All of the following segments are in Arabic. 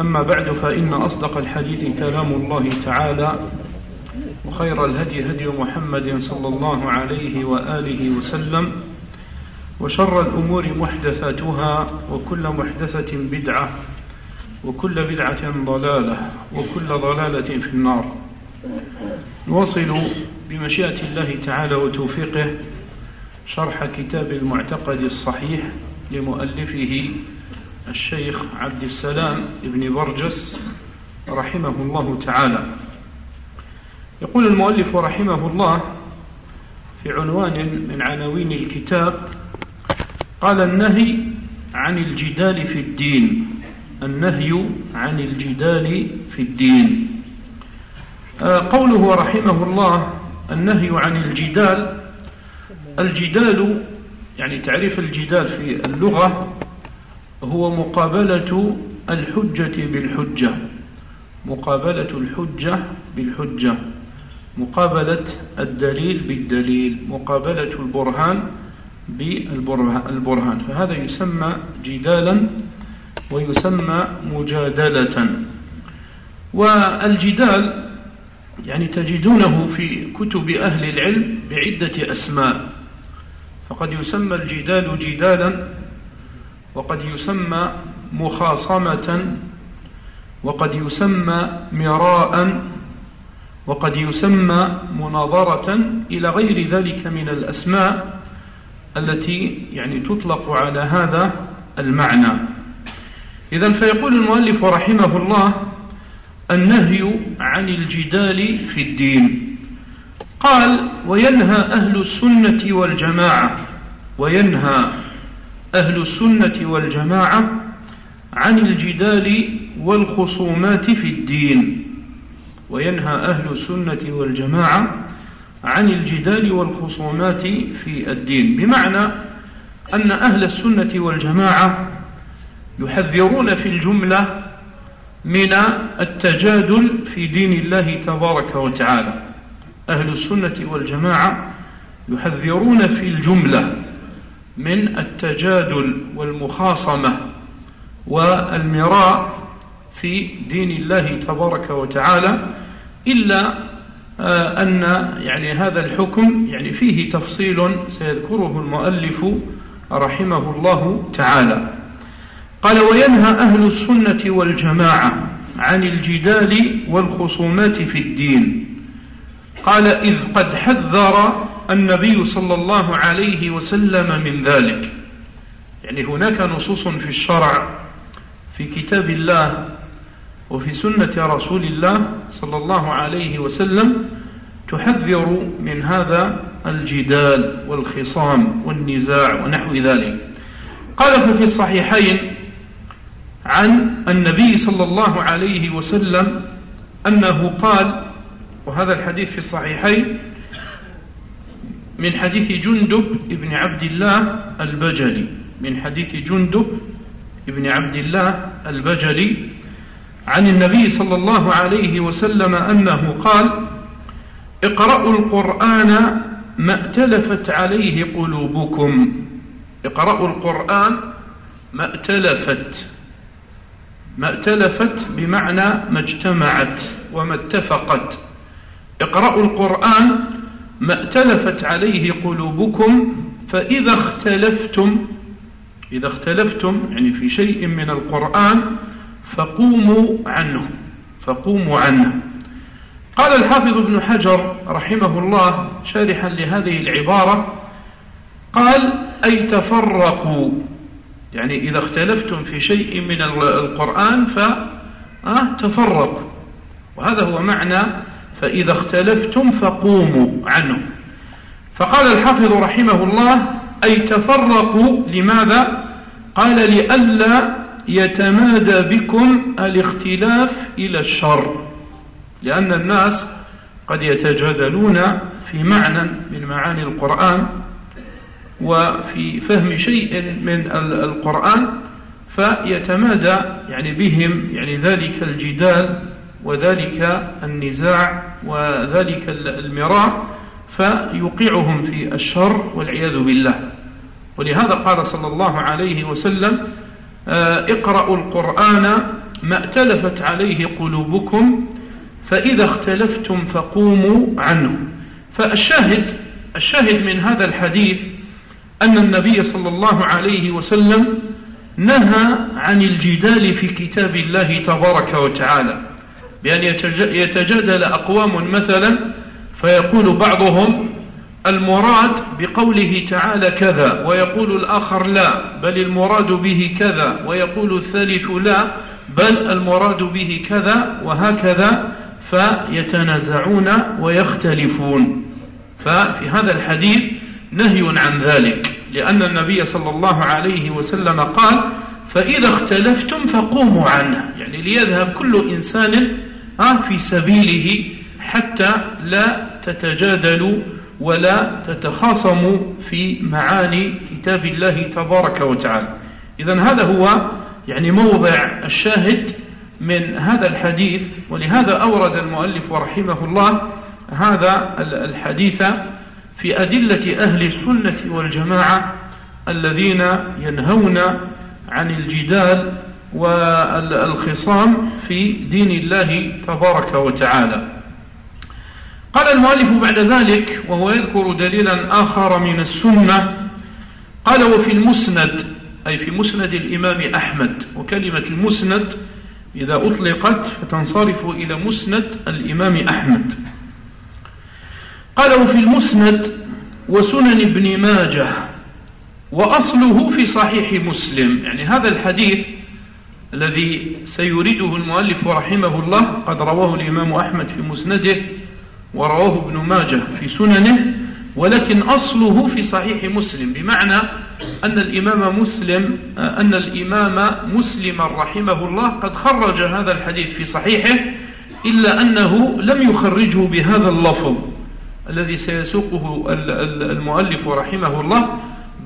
أما بعد فإن أصدق الحديث كلام الله تعالى وخير الهدي هدي محمد صلى الله عليه وآله وسلم وشر الأمور محدثاتها وكل محدثة بدعة وكل بدعة ضلالة وكل ضلالة في النار. نواصل بمشيئة الله تعالى وتوفيقه شرح كتاب المعتقد الصحيح لمؤلفه الشيخ عبد السلام بن برجس رحمه الله تعالى. يقول المؤلف رحمه الله في عنوان من عناوين الكتاب قال النهي عن الجدال في الدين. النهي عن الجدال في الدين. آه، قوله رحمه الله النهي عن الجدال. الجدال يعني تعريف الجدال في اللغة هو مقابلة الحجة بالحجة. مقابلة الحجة بالحجة. مقابلة الدليل بالدليل. مقابلة البرهان بالبرهان فهذا يسمى جدالا ويسمى مجادلة. والجدال يعني تجدونه في كتب أهل العلم بعدة أسماء. فقد يسمى الجدال جدالا وقد يسمى مخاصمة وقد يسمى مراء وقد يسمى مناظرة إلى غير ذلك من الأسماء التي يعني تطلق على هذا المعنى. إذا فيقول المؤلف رحمه الله النهي عن الجدال في الدين. قال وينهى أهل السنة والجماعة وينهى أهل السنة والجماعة عن الجدال والخصومات في الدين وينهى أهل السنة والجماعة عن الجدال والخصومات في الدين. بمعنى أن أهل السنة والجماعة يحذرون في الجملة من التجادل في دين الله تبارك وتعالى. أهل السنة والجماعة يحذرون في الجملة من التجادل والمخاصمة والمراء في دين الله تبارك وتعالى إلا آه، أن يعني هذا الحكم يعني فيه تفصيل سيذكره المؤلف رحمه الله تعالى. قال وينهى أهل السنة والجماعة عن الجدال والخصومات في الدين. قال إذ قد حذر النبي صلى الله عليه وسلم من ذلك. يعني هناك نصوص في الشرع في كتاب الله وفي سنة رسول الله صلى الله عليه وسلم تحذر من هذا الجدال والخصام والنزاع ونحو ذلك. قال ففي الصحيحين عن النبي صلى الله عليه وسلم أنه قال وهذا الحديث في الصحيحين من حديث جندب ابن عبد الله البجلي. من حديث جندب ابن عبد الله البجلي. عن النبي صلى الله عليه وسلم أنه قال اقرأوا القرآن ما ائتلفت عليه قلوبكم. اقرأوا القرآن ما ائتلفت. ما ائتلفت بمعنى ما اجتمعت وما اتفقت. اقرأوا القرآن ما ائتلفت عليه قلوبكم فإذا اختلفتم إذا اختلفتم يعني في شيء من القرآن فقوموا عنه فقوموا عنه. قال الحافظ ابن حجر رحمه الله شارحا لهذه العبارة قال أي تفرقوا يعني إذا اختلفتم في شيء من القرآن فتفرقوا وهذا هو معنى فإذا اختلفتم فقوموا عنه. فقال الحافظ رحمه الله أي تفرقوا لماذا؟ قال لئلا يتمادى بكم الاختلاف إلى الشر. لأن الناس قد يتجادلون في معنى من معاني القرآن وفي فهم شيء من القرآن فيتمادى يعني بهم يعني ذلك الجدال وذلك النزاع وذلك المراء فيوقعهم في الشر والعياذ بالله. ولهذا قال صلى الله عليه وسلم آه، اقرأوا القرآن ما ائتلفت عليه قلوبكم فإذا اختلفتم فقوموا عنه. فالشاهد الشاهد من هذا الحديث أن النبي صلى الله عليه وسلم نهى عن الجدال في كتاب الله تبارك وتعالى. بأن يتجادل أقوام مثلا فيقول بعضهم المراد بقوله تعالى كذا ويقول الآخر لا بل المراد به كذا ويقول الثالث لا بل المراد به كذا وهكذا فيتنازعون ويختلفون. ففي هذا الحديث نهي عن ذلك لأن النبي صلى الله عليه وسلم قال فإذا اختلفتم فقوموا عنه. يعني ليذهب كل إنسان في سبيله حتى لا تتجادلوا ولا تتخاصموا في معاني كتاب الله تبارك وتعالى. إذا هذا هو يعني موضع الشاهد من هذا الحديث ولهذا أورد المؤلف رحمه الله هذا الحديث في أدلة أهل السنة والجماعة الذين ينهون عن الجدال والخصام في دين الله تبارك وتعالى. قال المؤلف بعد ذلك وهو يذكر دليلا آخر من السنة قال وفي المسند أي في مسند الإمام أحمد وكلمة المسند إذا أطلقت فتنصرف إلى مسند الإمام أحمد. قال وفي المسند وسنن ابن ماجه وأصله في صحيح مسلم. يعني هذا الحديث الذي سيريده المؤلف رحمه الله قد رواه الإمام أحمد في مسنده ورواه ابن ماجه في سننه ولكن أصله في صحيح مسلم بمعنى أن الإمام مسلم أن الإمام مسلم رحمه الله قد خرج هذا الحديث في صحيحه إلا أنه لم يخرجه بهذا اللفظ الذي سيسوقه المؤلف رحمه الله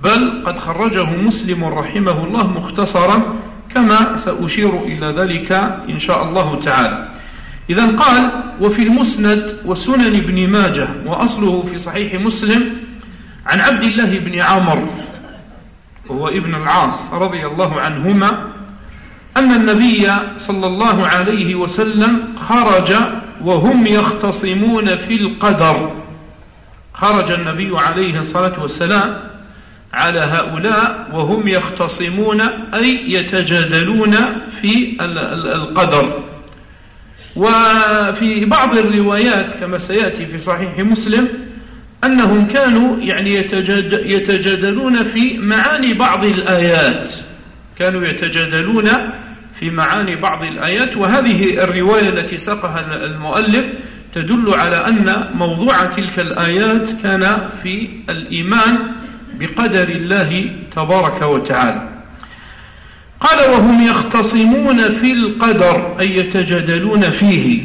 بل قد خرجه مسلم رحمه الله مختصرا كما سأشير إلى ذلك إن شاء الله تعالى. إذا قال وفي المسند وسنن ابن ماجه وأصله في صحيح مسلم عن عبد الله بن عمر وهو ابن العاص رضي الله عنهما أن النبي صلى الله عليه وسلم خرج وهم يختصمون في القدر. خرج النبي عليه الصلاة والسلام على هؤلاء وهم يختصمون أي يتجادلون في القدر. وفي بعض الروايات كما سيأتي في صحيح مسلم أنهم كانوا يعني يتجادلون في معاني بعض الآيات. كانوا يتجادلون في معاني بعض الآيات وهذه الرواية التي سقها المؤلف تدل على أن موضوع تلك الآيات كان في الإيمان بقدر الله تبارك وتعالى. قال وهم يختصمون في القدر أي يتجادلون فيه.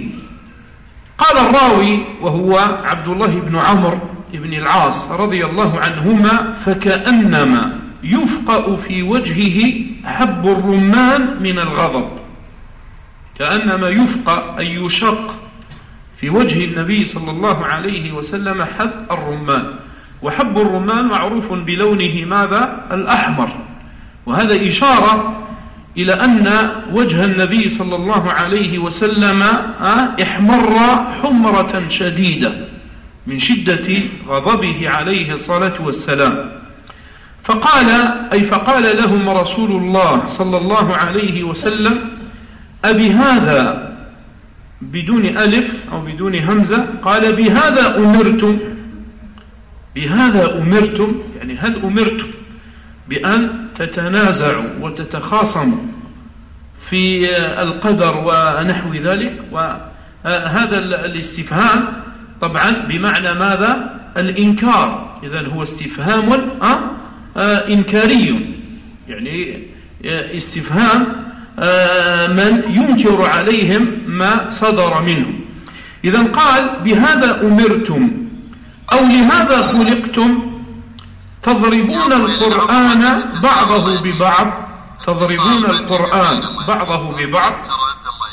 قال الراوي وهو عبد الله بن عمرو بن العاص رضي الله عنهما فكأنما يفقأ في وجهه حب الرمان من الغضب. كأنما يفقأ أي يشق في وجه النبي صلى الله عليه وسلم حب الرمان. وحب الرمان معروف بلونه ماذا؟ الأحمر. وهذا إشارة إلى أن وجه النبي صلى الله عليه وسلم آه، احمر حمرة شديدة من شدة غضبه عليه الصلاة والسلام. فقال أي فقال لهم رسول الله صلى الله عليه وسلم أبهذا بدون ألف أو بدون همزة؟ قال بهذا أمرتم بهذا أمرتم يعني هل أمرتم بأن تتنازعوا وتتخاصموا في القدر ونحو ذلك؟ وهذا الاستفهام طبعا بمعنى ماذا؟ الإنكار. إذا هو استفهام آه، آه، إنكاري. يعني استفهام آه، من ينكر عليهم ما صدر منه. إذا قال بهذا أمرتم أو لهذا خلقتم؟ تضربون القرآن بعضه ببعض تضربون القرآن بعضه ببعض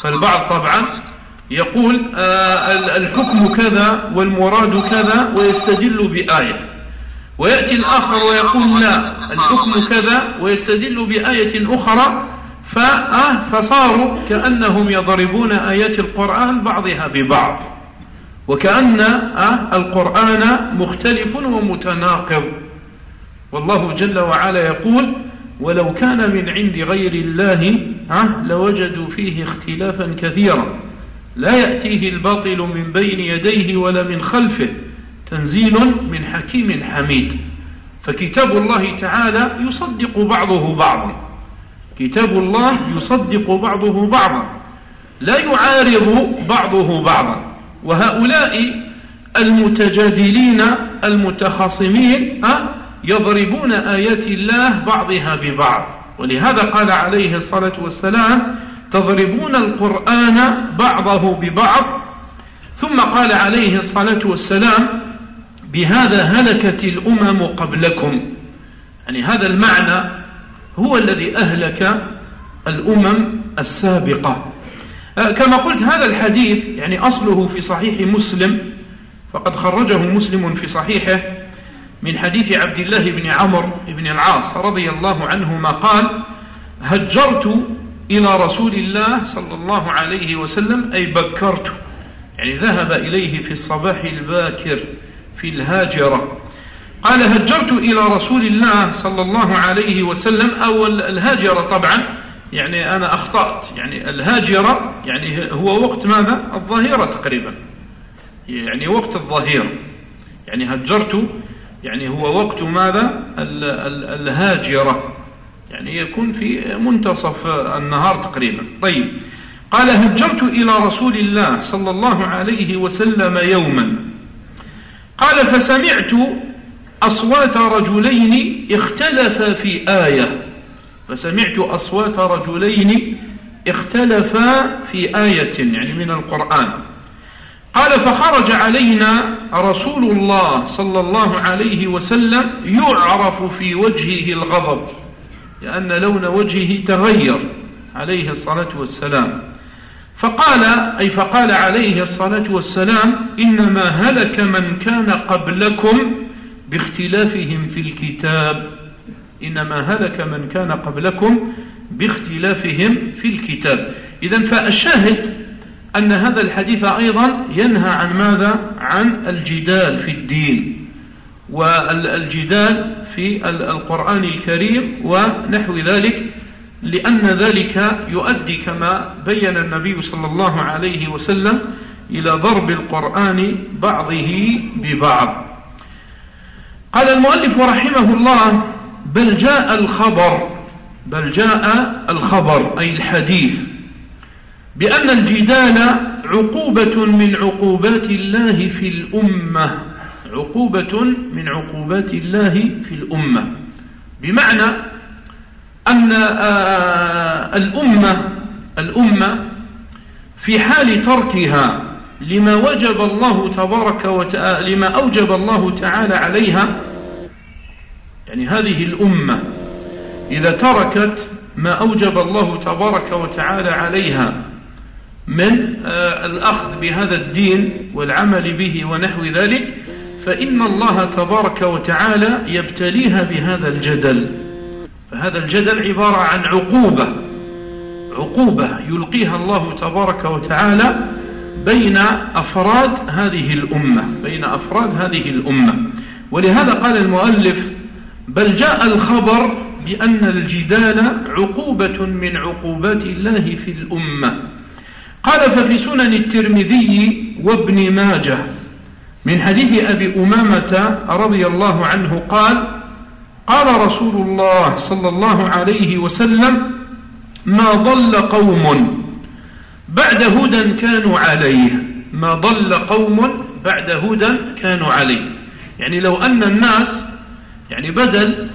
فالبعض طبعا يقول آه الحكم كذا والمراد كذا ويستدل بآية. ويأتي الآخر ويقول لا الحكم كذا ويستدل بآية أخرى فصاروا كأنهم يضربون آيات القرآن بعضها ببعض. وكأن آه، القرآن مختلف ومتناقض. والله جل وعلا يقول ولو كان من عند غير الله آه، لوجدوا فيه اختلافا كثيرا. لا يأتيه الباطل من بين يديه ولا من خلفه. تنزيل من حكيم حميد. فكتاب الله تعالى يصدق بعضه بعضا. كتاب الله يصدق بعضه بعضا. لا يعارض بعضه بعضا. وهؤلاء المتجادلين المتخاصمين يضربون آيات الله بعضها ببعض. ولهذا قال عليه الصلاة والسلام تضربون القرآن بعضه ببعض. ثم قال عليه الصلاة والسلام بهذا هلكت الأمم قبلكم. يعني هذا المعنى هو الذي أهلك الأمم السابقة. كما قلت هذا الحديث يعني أصله في صحيح مسلم فقد خرجه مسلم في صحيحه من حديث عبد الله بن عمرو بن العاص رضي الله عنهما قال هجرت إلى رسول الله صلى الله عليه وسلم أي بكرت. يعني ذهب إليه في الصباح الباكر في الهاجرة. قال هجرت إلى رسول الله صلى الله عليه وسلم أو الهاجرة طبعا يعني أنا أخطأت. يعني الهاجرة يعني هو وقت ماذا؟ الظهيرة تقريبا. يعني وقت الظهيرة. يعني هجرت يعني هو وقت ماذا؟ الهاجرة. يعني يكون في منتصف النهار تقريبا. طيب. قال هجرت إلى رسول الله صلى الله عليه وسلم يوما. قال فسمعت أصوات رجلين اختلفا في آية. فسمعت أصوات رجلين اختلفا في آية يعني من القرآن. قال فخرج علينا رسول الله صلى الله عليه وسلم يعرف في وجهه الغضب لأن لون وجهه تغير عليه الصلاة والسلام. فقال أي فقال عليه الصلاة والسلام إنما هلك من كان قبلكم باختلافهم في الكتاب. إنما هلك من كان قبلكم باختلافهم في الكتاب إذا فالشاهد أن هذا الحديث أيضا ينهى عن ماذا؟ عن الجدال في الدين والجدال في القرآن الكريم ونحو ذلك لأن ذلك يؤدي كما بين النبي صلى الله عليه وسلم إلى ضرب القرآن بعضه ببعض قال المؤلف رحمه الله بل جاء الخبر بل جاء الخبر أي الحديث بأن الجدال عقوبة من عقوبات الله في الأمة عقوبة من عقوبات الله في الأمة. بمعنى أن آه، الأمة الأمة في حال تركها لما وجب الله تبارك وتعالى لما أوجب الله تعالى عليها يعني هذه الأمة إذا تركت ما أوجب الله تبارك وتعالى عليها من آه، الأخذ بهذا الدين والعمل به ونحو ذلك فإن الله تبارك وتعالى يبتليها بهذا الجدل. فهذا الجدل عبارة عن عقوبة عقوبة يلقيها الله تبارك وتعالى بين أفراد هذه الأمة بين أفراد هذه الأمة. ولهذا قال المؤلف بل جاء الخبر بأن الجدال عقوبة من عقوبات الله في الأمة. قال ففي سنن الترمذي وابن ماجه من حديث أبي أمامة رضي الله عنه قال قال رسول الله صلى الله عليه وسلم ما ضل قوم بعد هدى كانوا عليه. ما ضل قوم بعد هدى كانوا عليه. يعني لو أن الناس يعني بدل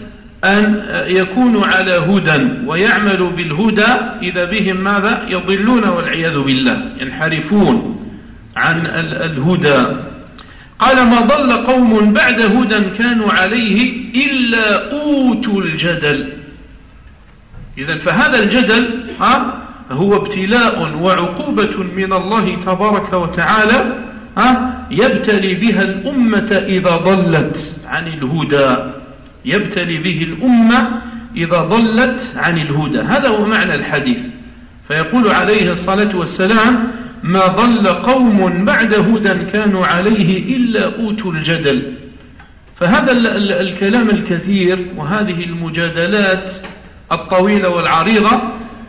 أن يكونوا على هدى ويعملوا بالهدى إذا بهم ماذا؟ يضلون والعياذ بالله ينحرفون عن الهدى. قال ما ضل قوم بعد هدى كانوا عليه إلا أوتوا الجدل. إذا فهذا الجدل ها هو ابتلاء وعقوبة من الله تبارك وتعالى ها يبتلي بها الأمة إذا ضلت عن الهدى. يبتلي به الأمة إذا ضلت عن الهدى. هذا هو معنى الحديث. فيقول عليه الصلاة والسلام ما ضل قوم بعد هدى كانوا عليه إلا أوتوا الجدل. فهذا الكلام الكثير وهذه المجادلات الطويلة والعريضة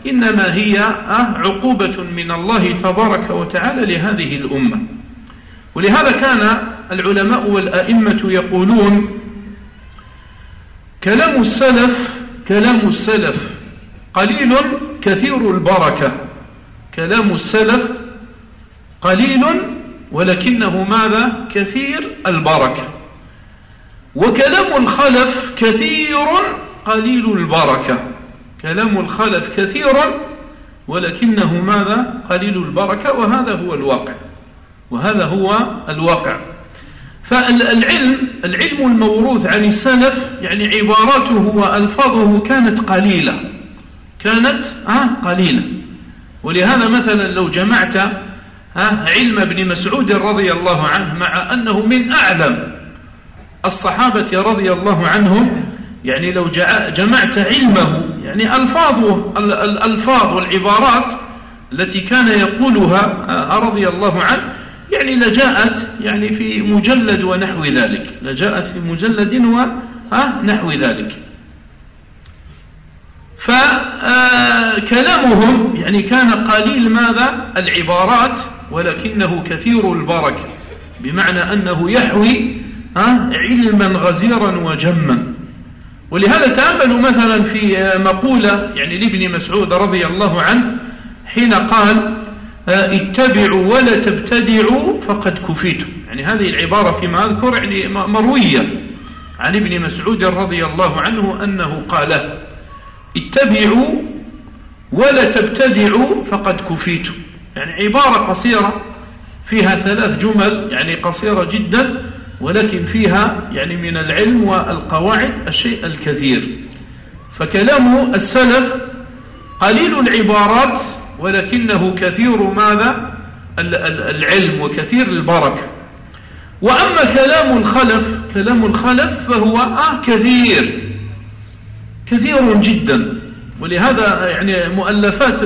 إنما هي آه، عقوبة من الله تبارك وتعالى لهذه الأمة. ولهذا كان العلماء والأئمة يقولون كلام السلف كلام السلف قليل كثير البركة. كلام السلف قليل ولكنه ماذا؟ كثير البركة. وكلام الخلف كثير قليل البركة. كلام الخلف كثير ولكنه ماذا؟ قليل البركة وهذا هو الواقع. وهذا هو الواقع. فالعلم العلم الموروث عن السلف يعني عباراته وألفاظه كانت قليلة. كانت آه قليلة. ولهذا مثلا لو جمعت آه علم ابن مسعود رضي الله عنه مع أنه من أعلم الصحابة رضي الله عنهم يعني لو جمعت علمه يعني ألفاظه الألفاظ والعبارات التي كان يقولها آه، رضي الله عنه يعني لجاءت يعني في مجلد ونحو ذلك. لجاءت في مجلد ونحو ذلك. فكلامهم يعني كان قليل ماذا؟ العبارات ولكنه كثير البركة بمعنى أنه يحوي علما غزيرا وجما. ولهذا تأملوا مثلا في مقولة يعني لابن مسعود رضي الله عنه حين قال اتبعوا ولا تبتدعوا فقد كفيتم. يعني هذه العبارة فيما أذكر يعني مروية عن ابن مسعود رضي الله عنه أنه قال اتبعوا ولا تبتدعوا فقد كفيتم. يعني عبارة قصيرة فيها ثلاث جمل يعني قصيرة جدا ولكن فيها يعني من العلم والقواعد الشيء الكثير. فكلام السلف قليل العبارات ولكنه كثير ماذا؟ العلم وكثير البركة. وأما كلام الخلف كلام الخلف فهو آه كثير. كثير جدا. ولهذا يعني مؤلفات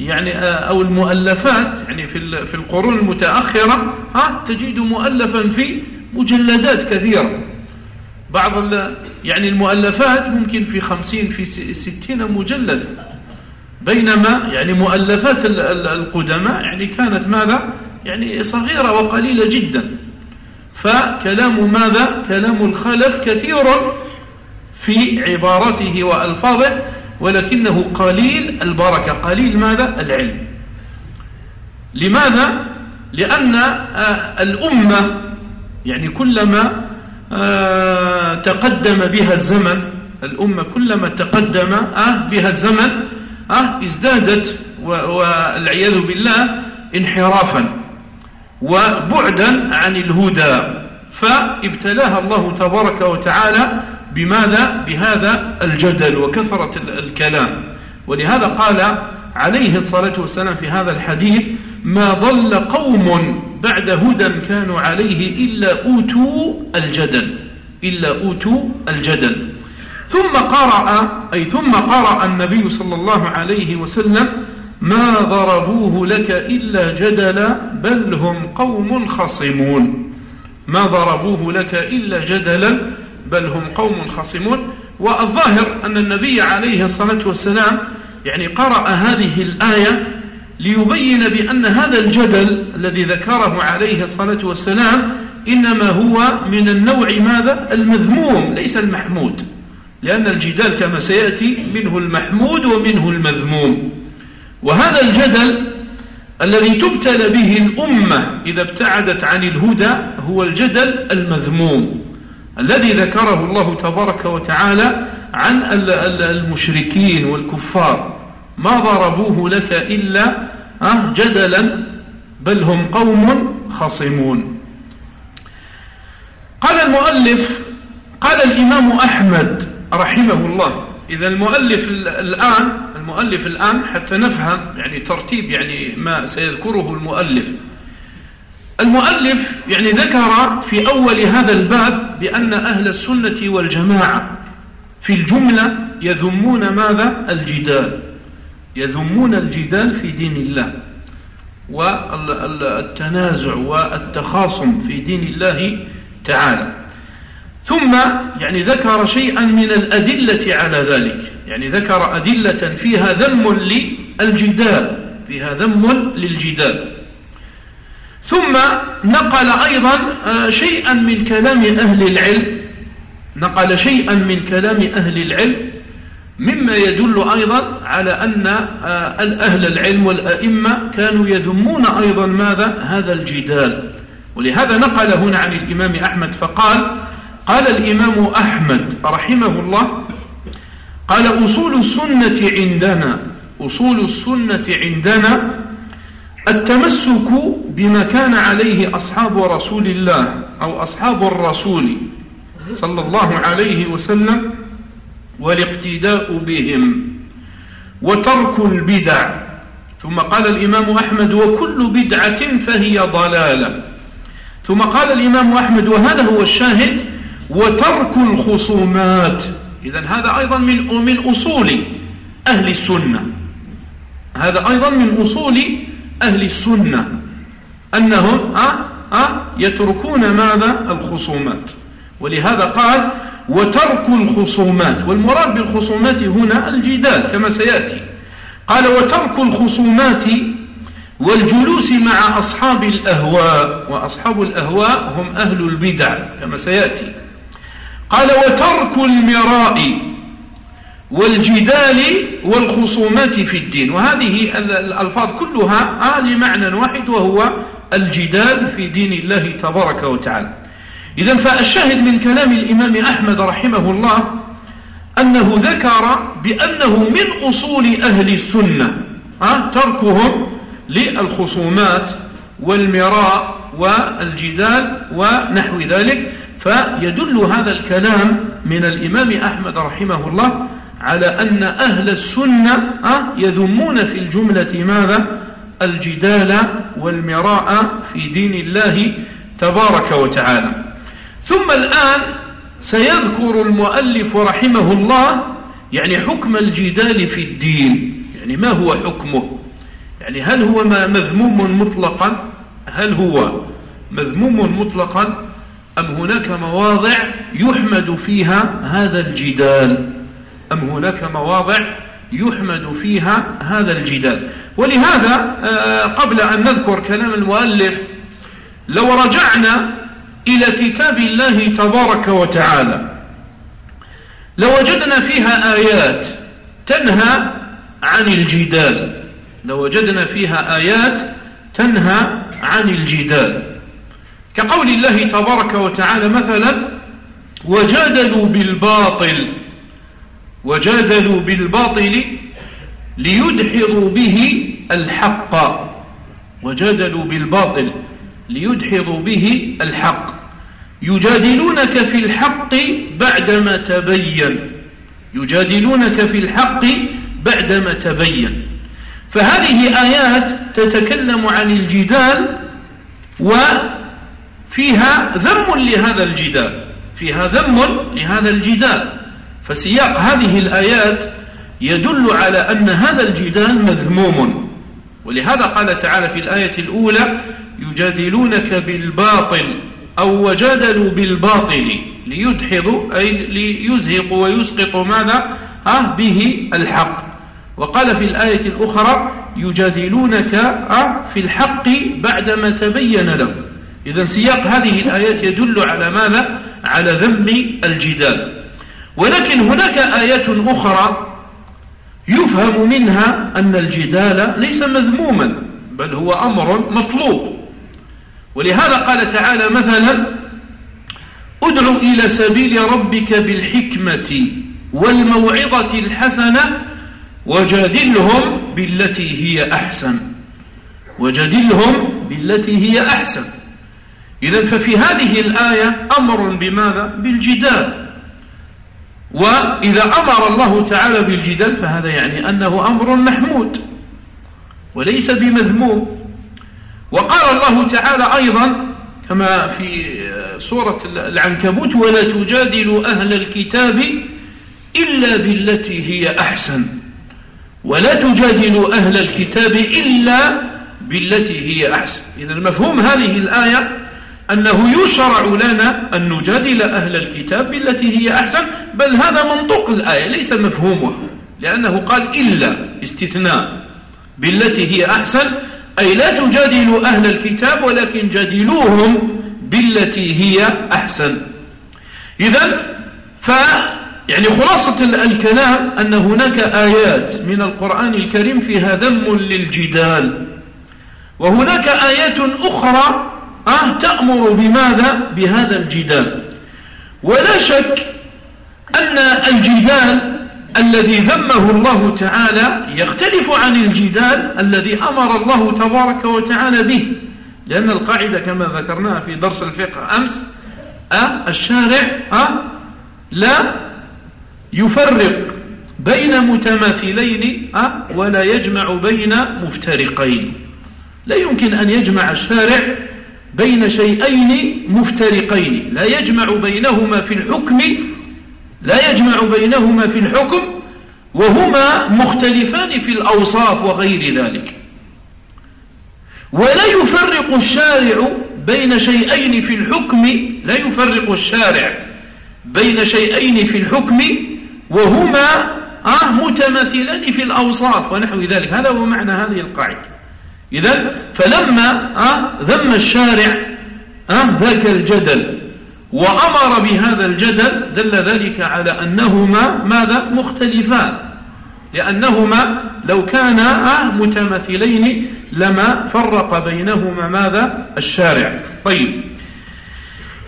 يعني آه، أو المؤلفات يعني في في القرون المتأخرة ها تجد مؤلفا في مجلدات كثيرة. بعض يعني المؤلفات ممكن في خمسين في ستين مجلد. بينما يعني مؤلفات القدماء يعني كانت ماذا؟ يعني صغيرة وقليلة جدا. فكلام ماذا؟ كلام الخلف كثير في عبارته وألفاظه ولكنه قليل البركة. قليل ماذا؟ العلم. لماذا؟ لأن آه، الأمة يعني كلما آه، تقدم بها الزمن الأمة كلما تقدم آه، بها الزمن ازدادت والعياذ بالله انحرافا وبعدا عن الهدى. فابتلاها الله تبارك وتعالى بماذا؟ بهذا الجدل وكثرة الكلام. ولهذا قال عليه الصلاة والسلام في هذا الحديث ما ضل قوم بعد هدى كانوا عليه إلا أوتوا الجدل إلا أوتوا الجدل. ثم قرأ أي ثم قرأ النبي صلى الله عليه وسلم ما ضربوه لك إلا جدلا بل هم قوم خصمون. ما ضربوه لك إلا جدلا بل هم قوم خصمون. والظاهر أن النبي عليه الصلاة والسلام يعني قرأ هذه الآية ليبين بأن هذا الجدل الذي ذكره عليه الصلاة والسلام إنما هو من النوع ماذا؟ المذموم ليس المحمود. لأن الجدال كما سيأتي منه المحمود ومنه المذموم. وهذا الجدل الذي تبتلى به الأمة إذا ابتعدت عن الهدى هو الجدل المذموم الذي ذكره الله تبارك وتعالى عن المشركين والكفار. ما ضربوه لك إلا جدلا بل هم قوم خصمون. قال المؤلف قال الإمام أحمد رحمه الله إذا المؤلف الآن المؤلف الآن حتى نفهم يعني ترتيب يعني ما سيذكره المؤلف. المؤلف يعني ذكر في أول هذا الباب بأن أهل السنة والجماعة في الجملة يذمون ماذا؟ الجدال. يذمون الجدال في دين الله. والتنازع والتخاصم في دين الله تعالى. ثم يعني ذكر شيئا من الأدلة على ذلك. يعني ذكر أدلة فيها ذم للجدال فيها ذم للجدال. ثم نقل أيضا آه، شيئا من كلام أهل العلم. نقل شيئا من كلام أهل العلم. مما يدل أيضا على أن آه، أهل العلم والأئمة كانوا يذمون أيضا ماذا؟ هذا الجدال. ولهذا نقل هنا عن الإمام أحمد فقال قال الإمام أحمد رحمه الله قال أصول السنة عندنا أصول السنة عندنا التمسك بما كان عليه أصحاب رسول الله أو أصحاب الرسول صلى الله عليه وسلم والاقتداء بهم وترك البدع. ثم قال الإمام أحمد وكل بدعة فهي ضلالة. ثم قال الإمام أحمد وهذا هو الشاهد وترك الخصومات. إذا هذا أيضا من من أصول أهل السنة. هذا أيضا من أصول أهل السنة. أنهم أه أه يتركون ماذا؟ الخصومات. ولهذا قال وترك الخصومات. والمراد بالخصومات هنا الجدال كما سيأتي. قال وترك الخصومات والجلوس مع أصحاب الأهواء. وأصحاب الأهواء هم أهل البدع كما سيأتي. قال وترك المراء والجدال والخصومات في الدين. وهذه الألفاظ كلها لمعنى واحد وهو الجدال في دين الله تبارك وتعالى. إذا فالشاهد من كلام الإمام أحمد رحمه الله أنه ذكر بأنه من أصول أهل السنة تركهم للخصومات والمراء والجدال ونحو ذلك. فيدل هذا الكلام من الإمام أحمد رحمه الله على أن أهل السنة يذمون في الجملة ماذا؟ الجدال والمراء في دين الله تبارك وتعالى. ثم الآن سيذكر المؤلف رحمه الله يعني حكم الجدال في الدين. يعني ما هو حكمه؟ يعني هل هو ما مذموم مطلقا؟ هل هو مذموم مطلقا؟ أم هناك مواضع يحمد فيها هذا الجدال؟ أم هناك مواضع يحمد فيها هذا الجدال؟ ولهذا آه، قبل أن نذكر كلام المؤلف لو رجعنا إلى كتاب الله تبارك وتعالى لوجدنا فيها آيات تنهى عن الجدال. لوجدنا فيها آيات تنهى عن الجدال. كقول الله تبارك وتعالى مثلا وجادلوا بالباطل وجادلوا بالباطل ليدحضوا به الحق. وجادلوا بالباطل ليدحضوا به الحق. يجادلونك في الحق بعدما تبين. يجادلونك في الحق بعدما تبين. فهذه آيات تتكلم عن الجدال وفيها ذم لهذا الجدال. فيها ذم لهذا الجدال. فسياق هذه الآيات يدل على أن هذا الجدال مذموم. ولهذا قال تعالى في الآية الأولى يجادلونك بالباطل أو وجادلوا بالباطل ليدحضوا أي ليزهقوا ويسقطوا ماذا؟ به الحق. وقال في الآية الأخرى يجادلونك في الحق بعدما تبين له إذا سياق هذه الآيات يدل على ماذا؟ على ذم الجدال. ولكن هناك آيات أخرى يفهم منها أن الجدال ليس مذموما بل هو أمر مطلوب. ولهذا قال تعالى مثلا ادع إلى سبيل ربك بالحكمة والموعظة الحسنة وجادلهم بالتي هي أحسن. وجادلهم بالتي هي أحسن. إذا ففي هذه الآية أمر بماذا؟ بالجدال. وإذا أمر الله تعالى بالجدال فهذا يعني أنه أمر محمود وليس بمذموم. وقال الله تعالى أيضا كما في سورة العنكبوت ولا تجادلوا أهل الكتاب إلا بالتي هي أحسن. ولا تجادلوا أهل الكتاب إلا بالتي هي أحسن. إذا المفهوم هذه الآية أنه يشرع لنا أن نجادل أهل الكتاب بالتي هي أحسن بل هذا منطق الآية ليس مفهومه لأنه قال إلا استثناء بالتي هي أحسن أي لا تجادلوا أهل الكتاب ولكن جادلوهم بالتي هي أحسن. إذا ف يعني خلاصة الكلام أن هناك آيات من القرآن الكريم فيها ذم للجدال وهناك آيات أخرى أه تأمر بماذا؟ بهذا الجدال. ولا شك أن الجدال الذي ذمه الله تعالى يختلف عن الجدال الذي أمر الله تبارك وتعالى به. لأن القاعدة كما ذكرناها في درس الفقه أمس أه الشارع أه لا يفرق بين متماثلين أه ولا يجمع بين مفترقين. لا يمكن أن يجمع الشارع بين شيئين مفترقين. لا يجمع بينهما في الحكم لا يجمع بينهما في الحكم وهما مختلفان في الأوصاف وغير ذلك. ولا يفرق الشارع بين شيئين في الحكم لا يفرق الشارع بين شيئين في الحكم وهما آه متماثلان في الأوصاف ونحو ذلك. هذا هو معنى هذه القاعدة. إذا فلما آه ذم الشارع آه ذاك الجدل وأمر بهذا الجدل دل ذلك على أنهما ماذا؟ مختلفان لأنهما لو كانا آه متماثلين لما فرق بينهما ماذا؟ الشارع. طيب.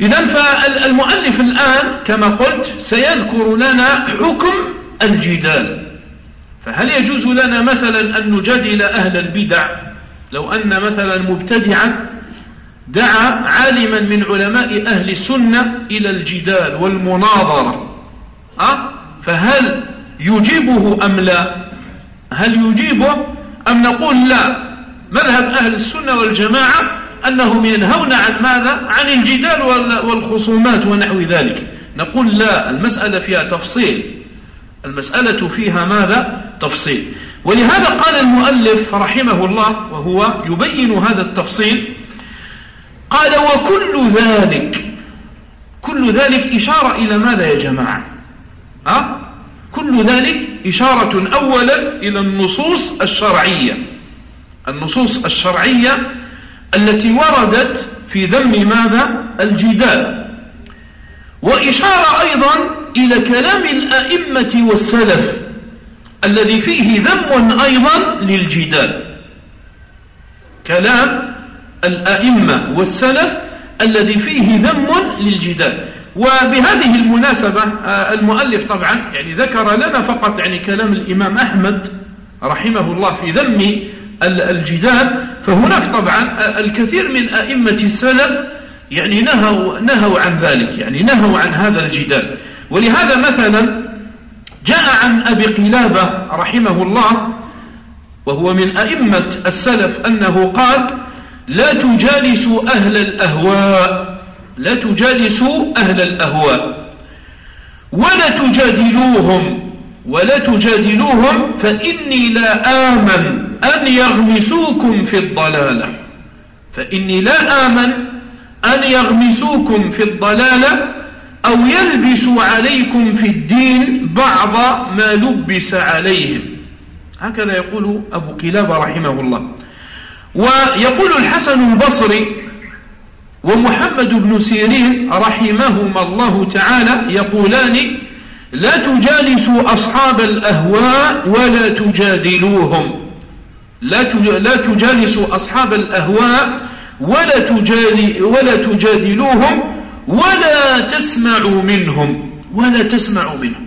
إذا فالمؤلف الآن كما قلت سيذكر لنا حكم الجدال. فهل يجوز لنا مثلا أن نجادل أهل البدع؟ لو أن مثلا مبتدعا دعا عالما من علماء أهل السنة إلى الجدال والمناظرة. أه؟ فهل يجيبه أم لا؟ هل يجيبه أم نقول لا؟ مذهب أهل السنة والجماعة أنهم ينهون عن ماذا؟ عن الجدال والخصومات ونحو ذلك. نقول لا المسألة فيها تفصيل. المسألة فيها ماذا؟ تفصيل. ولهذا قال المؤلف رحمه الله وهو يبين هذا التفصيل قال وكل ذلك كل ذلك إشارة إلى ماذا يا جماعة؟ أه؟ كل ذلك إشارة أولا إلى النصوص الشرعية النصوص الشرعية التي وردت في ذم ماذا؟ الجدال. وإشارة أيضا إلى كلام الأئمة والسلف الذي فيه ذم أيضا للجدال. كلام الأئمة والسلف الذي فيه ذم للجدال. وبهذه المناسبة آه، المؤلف طبعا يعني ذكر لنا فقط يعني كلام الإمام أحمد رحمه الله في ذم الجدال. فهناك طبعا آه، الكثير من أئمة السلف يعني نهوا, نهوا عن ذلك يعني نهوا عن هذا الجدال. ولهذا مثلا جاء عن أبي قلابة رحمه الله وهو من أئمة السلف أنه قال لا تجالسوا أهل الأهواء لا تجالسوا أهل الأهواء ولا تجادلوهم ولا تجادلوهم فإني لا آمن أن يغمسوكم في الضلالة فإني لا آمن أن يغمسوكم في الضلالة أو يلبسوا عليكم في الدين بعض ما لبس عليهم. هكذا يقول أبو كلاب رحمه الله. ويقول الحسن البصري ومحمد بن سيرين رحمهما الله تعالى يقولان لا تجالسوا أصحاب الأهواء ولا تجادلوهم. لا لا تجالسوا أصحاب الأهواء ولا تجادل ولا تجادلوهم ولا تسمعوا منهم ولا تسمعوا منهم.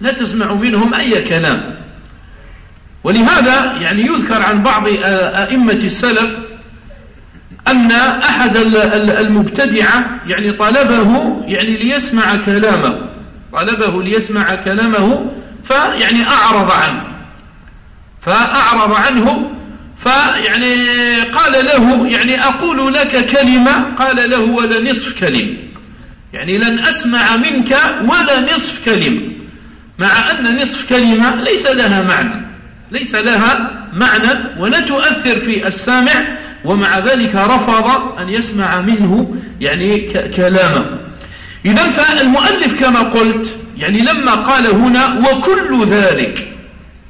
لا تسمعوا منهم أي كلام. ولهذا يعني يذكر عن بعض أئمة السلف أن أحد المبتدعة يعني طلبه يعني ليسمع كلامه. طلبه ليسمع كلامه فيعني أعرض عنه. فأعرض عنه فيعني قال له يعني أقول لك كلمة قال له ولا نصف كلمة. يعني لن أسمع منك ولا نصف كلمة. مع أن نصف كلمة ليس لها معنى. ليس لها معنى ولا تؤثر في السامع ومع ذلك رفض أن يسمع منه يعني كلامه. إذا فالمؤلف كما قلت يعني لما قال هنا وكل ذلك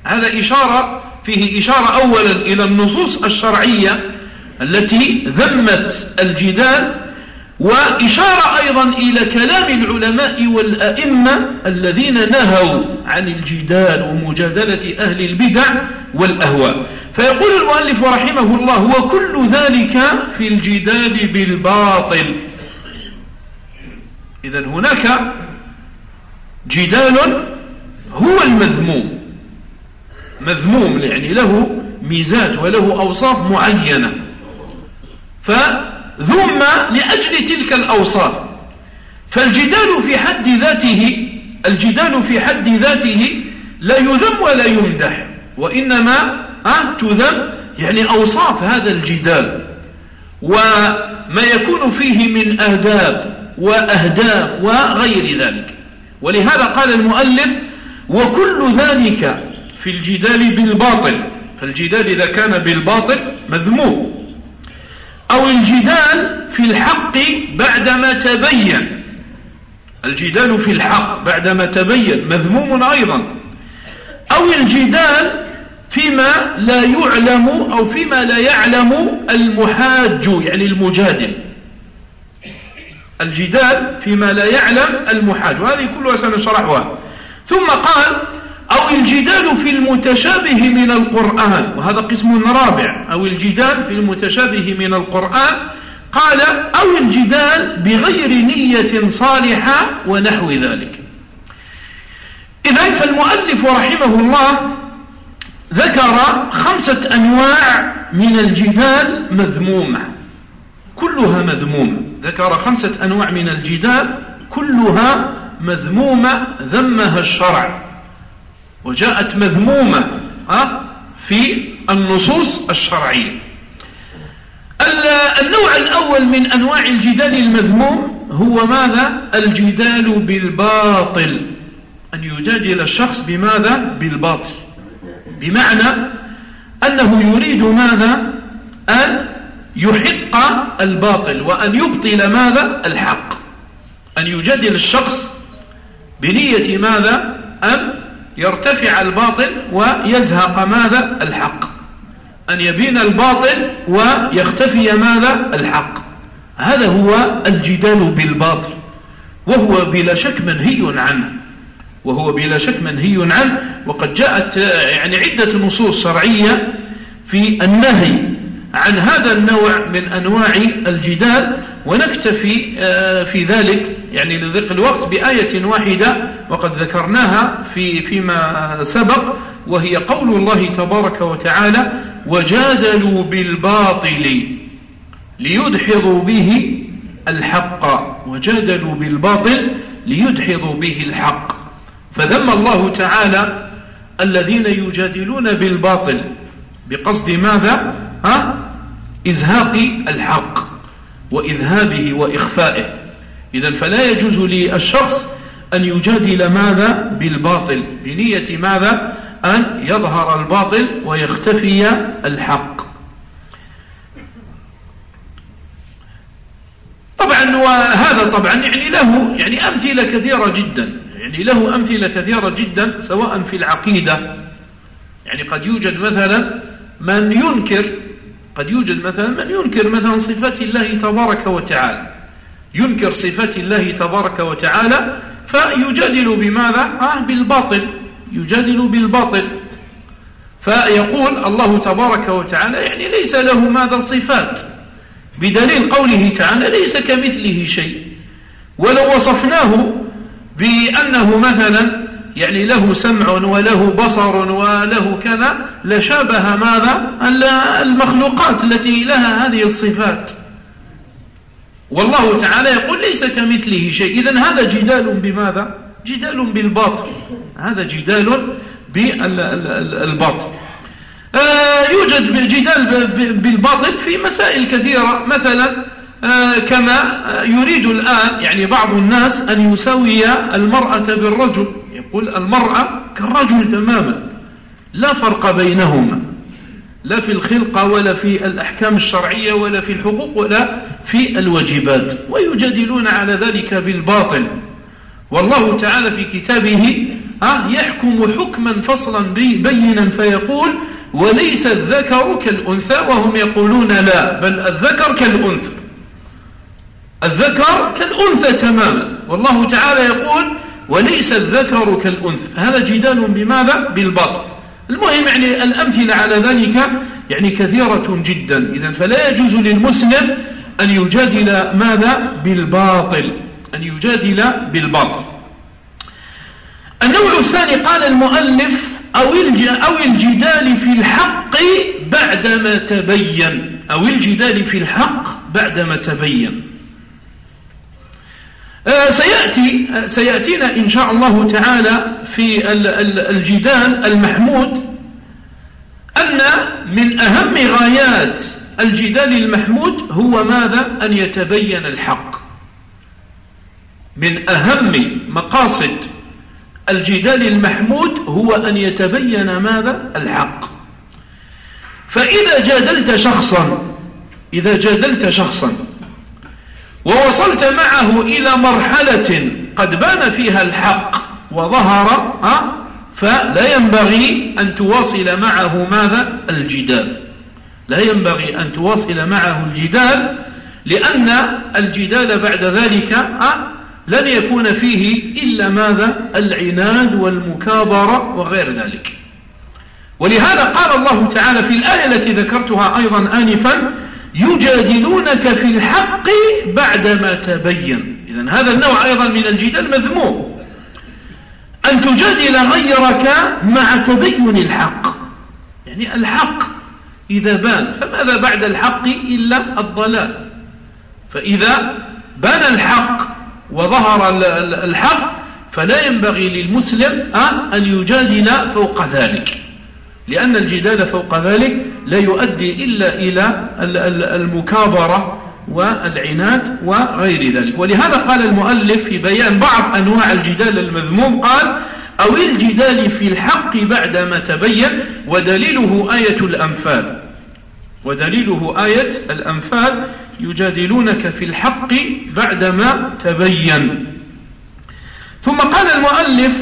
هذا إشارة فيه إشارة أولا إلى النصوص الشرعية التي ذمت الجدال وإشارة أيضا إلى كلام العلماء والأئمة الذين نهوا عن الجدال ومجادلة أهل البدع والأهواء. فيقول المؤلف رحمه الله وكل ذلك في الجدال بالباطل إذا هناك جدال هو المذموم. مذموم يعني له ميزات وله أوصاف معينة. فذم لأجل تلك الأوصاف. فالجدال في حد ذاته الجدال في حد ذاته لا يذم ولا يمدح وإنما تذم يعني أوصاف هذا الجدال. وما يكون فيه من آداب وأهداف وغير ذلك. ولهذا قال المؤلف وكل ذلك في الجدال بالباطل. فالجدال إذا كان بالباطل مذموم. أو الجدال في الحق بعدما تبين. الجدال في الحق بعدما تبين مذموم أيضا. أو الجدال فيما لا يعلم أو فيما لا يعلم المحاج يعني المجادل. الجدال فيما لا يعلم المحاج. وهذه كلها سنشرحها. ثم قال أو الجدال في المتشابه من القرآن وهذا قسم رابع أو الجدال في المتشابه من القرآن قال أو الجدال بغير نية صالحة ونحو ذلك. إذا فالمؤلف رحمه الله ذكر خمسة أنواع من الجدال مذمومة كلها مذمومة. ذكر خمسة أنواع من الجدال كلها مذمومة ذمها الشرع. وجاءت مذمومة في النصوص الشرعية. النوع الأول من أنواع الجدال المذموم هو ماذا؟ الجدال بالباطل. أن يجادل الشخص بماذا؟ بالباطل. بمعنى أنه يريد ماذا؟ أن يحق الباطل وأن يبطل ماذا؟ الحق. أن يجادل الشخص بنية ماذا؟ أن يرتفع الباطل ويزهق ماذا؟ الحق. أن يبين الباطل ويختفي ماذا؟ الحق. هذا هو الجدال بالباطل. وهو بلا شك منهي عنه. وهو بلا شك منهي عنه. وقد جاءت يعني عدة نصوص شرعية في النهي عن هذا النوع من أنواع الجدال. ونكتفي آه، في ذلك يعني لذلك الوقت بآية واحدة وقد ذكرناها في فيما سبق وهي قول الله تبارك وتعالى وجادلوا بالباطل ليدحضوا به الحق. وجادلوا بالباطل ليدحضوا به الحق. فذم الله تعالى الذين يجادلون بالباطل بقصد ماذا؟ ها؟ إزهاق الحق وإذهابه وإخفائه. إذا فلا يجوز للشخص أن يجادل ماذا بالباطل بنية ماذا؟ أن يظهر الباطل ويختفي الحق. طبعا وهذا طبعا يعني له يعني أمثلة كثيرة جدا يعني له أمثلة كثيرة جدا سواء في العقيدة. يعني قد يوجد مثلا من ينكر قد يوجد مثلا من ينكر مثلا صفات الله تبارك وتعالى. ينكر صفات الله تبارك وتعالى فيجادل بماذا؟ آه بالباطل. يجادل بالباطل. فيقول الله تبارك وتعالى يعني ليس له ماذا صفات. بدليل قوله تعالى ليس كمثله شيء. ولو وصفناه بأنه مثلا يعني له سمع وله بصر وله كذا لشابه ماذا؟ المخلوقات التي لها هذه الصفات. والله تعالى يقول ليس كمثله شيء. إذا هذا جدال بماذا؟ جدال بالباطل. هذا جدال بالباطل. آه يوجد جدال بالباطل في مسائل كثيرة. مثلا آه كما يريد الآن يعني بعض الناس أن يساوي المرأة بالرجل. يقول المرأة كالرجل تماما. لا فرق بينهما. لا في الخلقة ولا في الأحكام الشرعية ولا في الحقوق ولا في الواجبات. ويجادلون على ذلك بالباطل. والله تعالى في كتابه يحكم حكما فصلا بينا فيقول وليس الذكر كالأنثى وهم يقولون لا بل الذكر كالأنثى. الذكر كالأنثى تماما. والله تعالى يقول وليس الذكر كالأنثى هذا جدال بماذا؟ بالباطل. المهم يعني الأمثلة على ذلك يعني كثيرة جدا. إذا فلا يجوز للمسلم أن يجادل ماذا؟ بالباطل. أن يجادل بالباطل. النوع الثاني قال المؤلف أو أو الجدال في الحق بعدما تبين. أو الجدال في الحق بعدما تبين. سيأتي آه، سيأتينا إن شاء الله تعالى في الجدال المحمود أن من أهم غايات الجدال المحمود هو ماذا؟ أن يتبين الحق. من أهم مقاصد الجدال المحمود هو أن يتبين ماذا؟ الحق. فإذا جادلت شخصا إذا جادلت شخصا ووصلت معه إلى مرحلة قد بان فيها الحق وظهر فلا ينبغي أن تواصل معه ماذا؟ الجدال. لا ينبغي أن تواصل معه الجدال لأن الجدال بعد ذلك لن يكون فيه إلا ماذا؟ العناد والمكابرة وغير ذلك. ولهذا قال الله تعالى في الآية التي ذكرتها أيضا آنفا يجادلونك في الحق بعدما تبين. إذا هذا النوع أيضا من الجدال مذموم. أن تجادل غيرك مع تبين الحق. يعني الحق إذا بان فماذا بعد الحق إلا الضلال؟ فإذا بان الحق وظهر الحق فلا ينبغي للمسلم أن يجادل فوق ذلك. لأن الجدال فوق ذلك لا يؤدي إلا إلى المكابرة والعناد وغير ذلك. ولهذا قال المؤلف في بيان بعض أنواع الجدال المذموم قال أو الجدال في الحق بعدما تبين ودليله آية الأنفال. ودليله آية الأنفال يجادلونك في الحق بعدما تبين. ثم قال المؤلف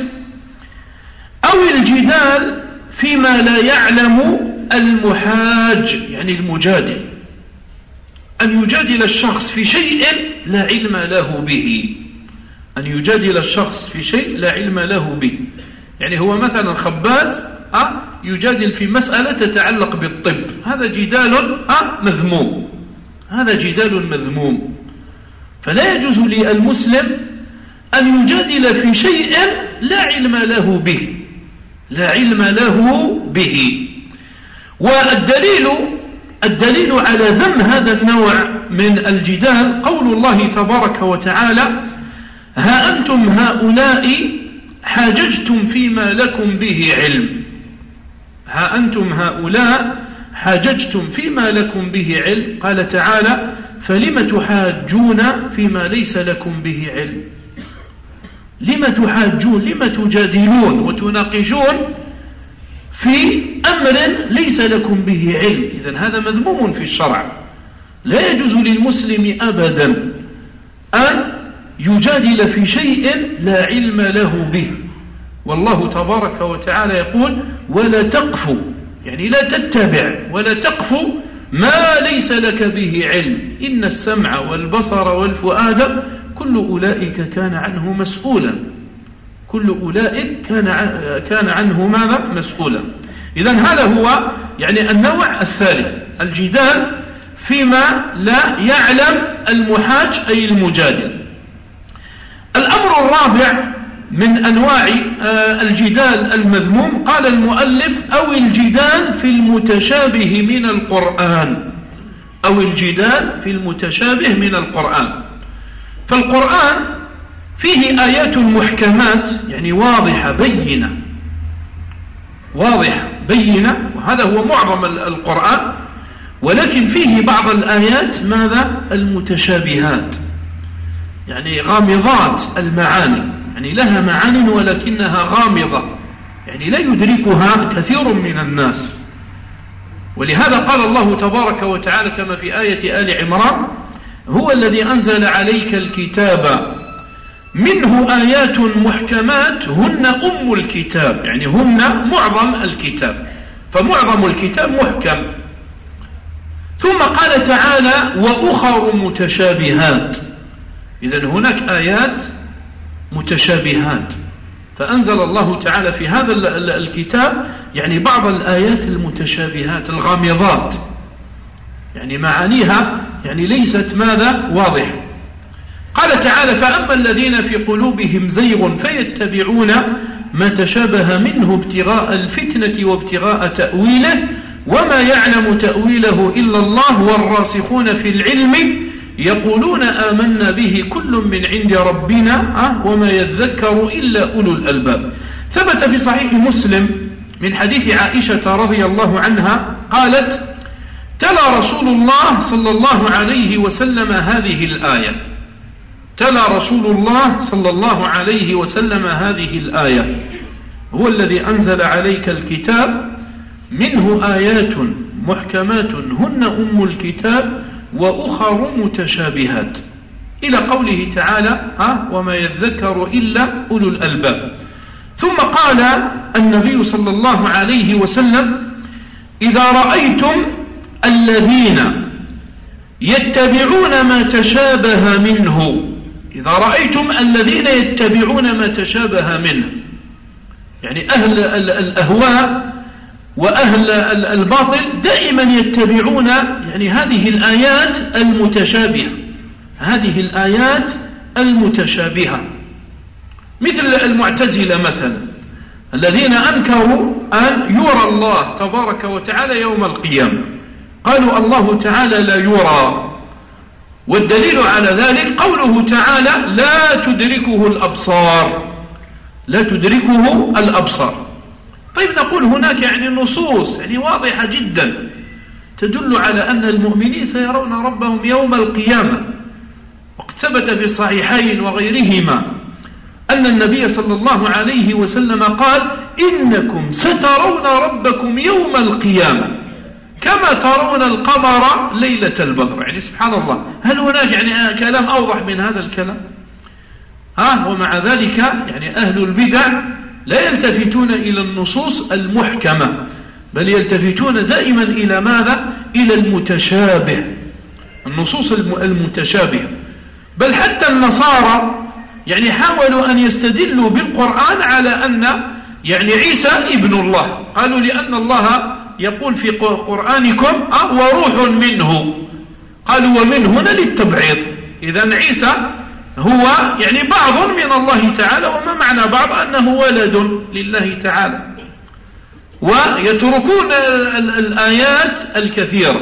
أو الجدال فيما لا يعلم المحاج يعني المجادل. أن يجادل الشخص في شيء لا علم له به. أن يجادل الشخص في شيء لا علم له به. يعني هو مثلا خباز أه يجادل في مسألة تتعلق بالطب. هذا جدال أه مذموم. هذا جدال مذموم. فلا يجوز للمسلم أن يجادل في شيء لا علم له به. لا علم له به. والدليل الدليل على ذم هذا النوع من الجدال قول الله تبارك وتعالى ها أنتم هؤلاء حاججتم فيما لكم به علم. ها أنتم هؤلاء حاججتم فيما لكم به علم. قال تعالى فلم تحاجون فيما ليس لكم به علم؟ لم تحاجون لم تجادلون وتناقشون في أمر ليس لكم به علم. إذا هذا مذموم في الشرع. لا يجوز للمسلم أبدا أن يجادل في شيء لا علم له به. والله تبارك وتعالى يقول ولا تقف. يعني لا تتبع ولا تقف ما ليس لك به علم. إن السمع والبصر والفؤاد كل أولئك كان عنه مسؤولا. كل أولئك كان كان عنه ماذا؟ مسؤولا. إذا هذا هو يعني النوع الثالث الجدال فيما لا يعلم المحاج أي المجادل. الأمر الرابع من أنواع آه، الجدال المذموم قال المؤلف أو الجدال في المتشابه من القرآن. أو الجدال في المتشابه من القرآن. فالقرآن فيه آيات محكمات يعني واضحة بينة. واضحة بينة وهذا هو معظم القرآن. ولكن فيه بعض الآيات ماذا؟ المتشابهات يعني غامضات المعاني. يعني لها معاني ولكنها غامضة يعني لا يدركها كثير من الناس. ولهذا قال الله تبارك وتعالى كما في آية آل عمران هو الذي أنزل عليك الكتاب. منه آيات محكمات هن أم الكتاب يعني هن معظم الكتاب. فمعظم الكتاب محكم. ثم قال تعالى وأخر متشابهات. إذا هناك آيات متشابهات. فأنزل الله تعالى في هذا الكتاب يعني بعض الآيات المتشابهات الغامضات. يعني معانيها يعني ليست ماذا؟ واضحة قال تعالى فأما الذين في قلوبهم زيغ فيتبعون ما تشابه منه ابتغاء الفتنة وابتغاء تأويله وما يعلم تأويله إلا الله والراسخون في العلم يقولون آمنا به كل من عند ربنا آه، وما يذكر إلا أولو الألباب. ثبت في صحيح مسلم من حديث عائشة رضي الله عنها قالت تلا رسول الله صلى الله عليه وسلم هذه الآية. تلا رسول الله صلى الله عليه وسلم هذه الآية. هو الذي أنزل عليك الكتاب. منه آيات محكمات. هن أم الكتاب وأخر متشابهات. إلى قوله تعالى ها وما يذكر إلا أولو الألباب. ثم قال النبي صلى الله عليه وسلم إذا رأيتم الذين يتبعون ما تشابه منه. إذا رأيتم الذين يتبعون ما تشابه منه يعني أهل الأهواء وأهل الباطل دائما يتبعون يعني هذه الآيات المتشابهة. هذه الآيات المتشابهة. مثل المعتزلة مثلا الذين أنكروا أن يرى الله تبارك وتعالى يوم القيامة. قالوا الله تعالى لا يرى. والدليل على ذلك قوله تعالى لا تدركه الأبصار. لا تدركه الأبصار. طيب نقول هناك يعني نصوص يعني واضحة جدا تدل على أن المؤمنين سيرون ربهم يوم القيامة. وقد ثبت في الصحيحين وغيرهما أن النبي صلى الله عليه وسلم قال إنكم سترون ربكم يوم القيامة. كما ترون القمر ليلة البدر. يعني سبحان الله هل هناك يعني كلام أوضح من هذا الكلام؟ ها ومع ذلك يعني أهل البدع لا يلتفتون إلى النصوص المحكمة بل يلتفتون دائما إلى ماذا؟ إلى المتشابه النصوص المتشابهة بل حتى النصارى يعني حاولوا أن يستدلوا بالقرآن على أن يعني عيسى ابن الله. قالوا لأن الله يقول في قرآنكم وروح منه. قالوا ومن هنا للتبعيض. إذا عيسى هو يعني بعض من الله تعالى وما معنى بعض؟ أنه ولد لله تعالى. ويتركون الآيات الكثيرة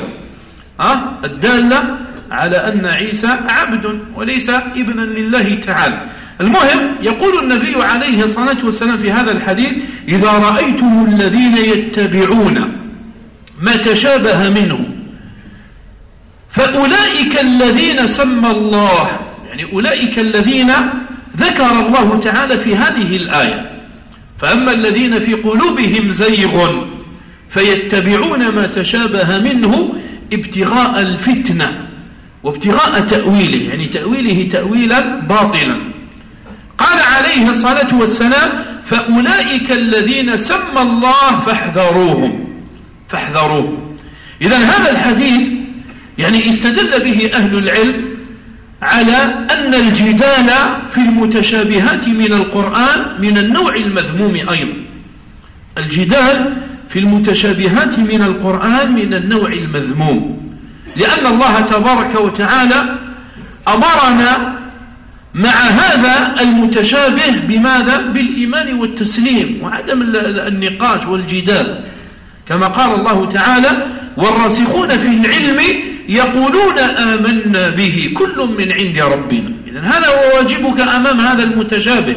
الدالة على أن عيسى عبد وليس ابنا لله تعالى. المهم يقول النبي عليه الصلاة والسلام في هذا الحديث إذا رأيتم الذين يتبعون ما تشابه منه. فأولئك الذين سمى الله يعني أولئك الذين ذكر الله تعالى في هذه الآية. فأما الذين في قلوبهم زيغ فيتبعون ما تشابه منه ابتغاء الفتنة وابتغاء تأويله يعني تأويله تأويلا باطلا. قال عليه الصلاة والسلام فأولئك الذين سمى الله فاحذروهم. فاحذروهم إذا هذا الحديث يعني استدل به أهل العلم على أن الجدال في المتشابهات من القرآن من النوع المذموم أيضا. الجدال في المتشابهات من القرآن من النوع المذموم. لأن الله تبارك وتعالى أمرنا مع هذا المتشابه بماذا؟ بالإيمان والتسليم وعدم النقاش والجدال. كما قال الله تعالى والراسخون في العلم يقولون آمنا به كل من عند ربنا. إذا هذا هو واجبك أمام هذا المتشابه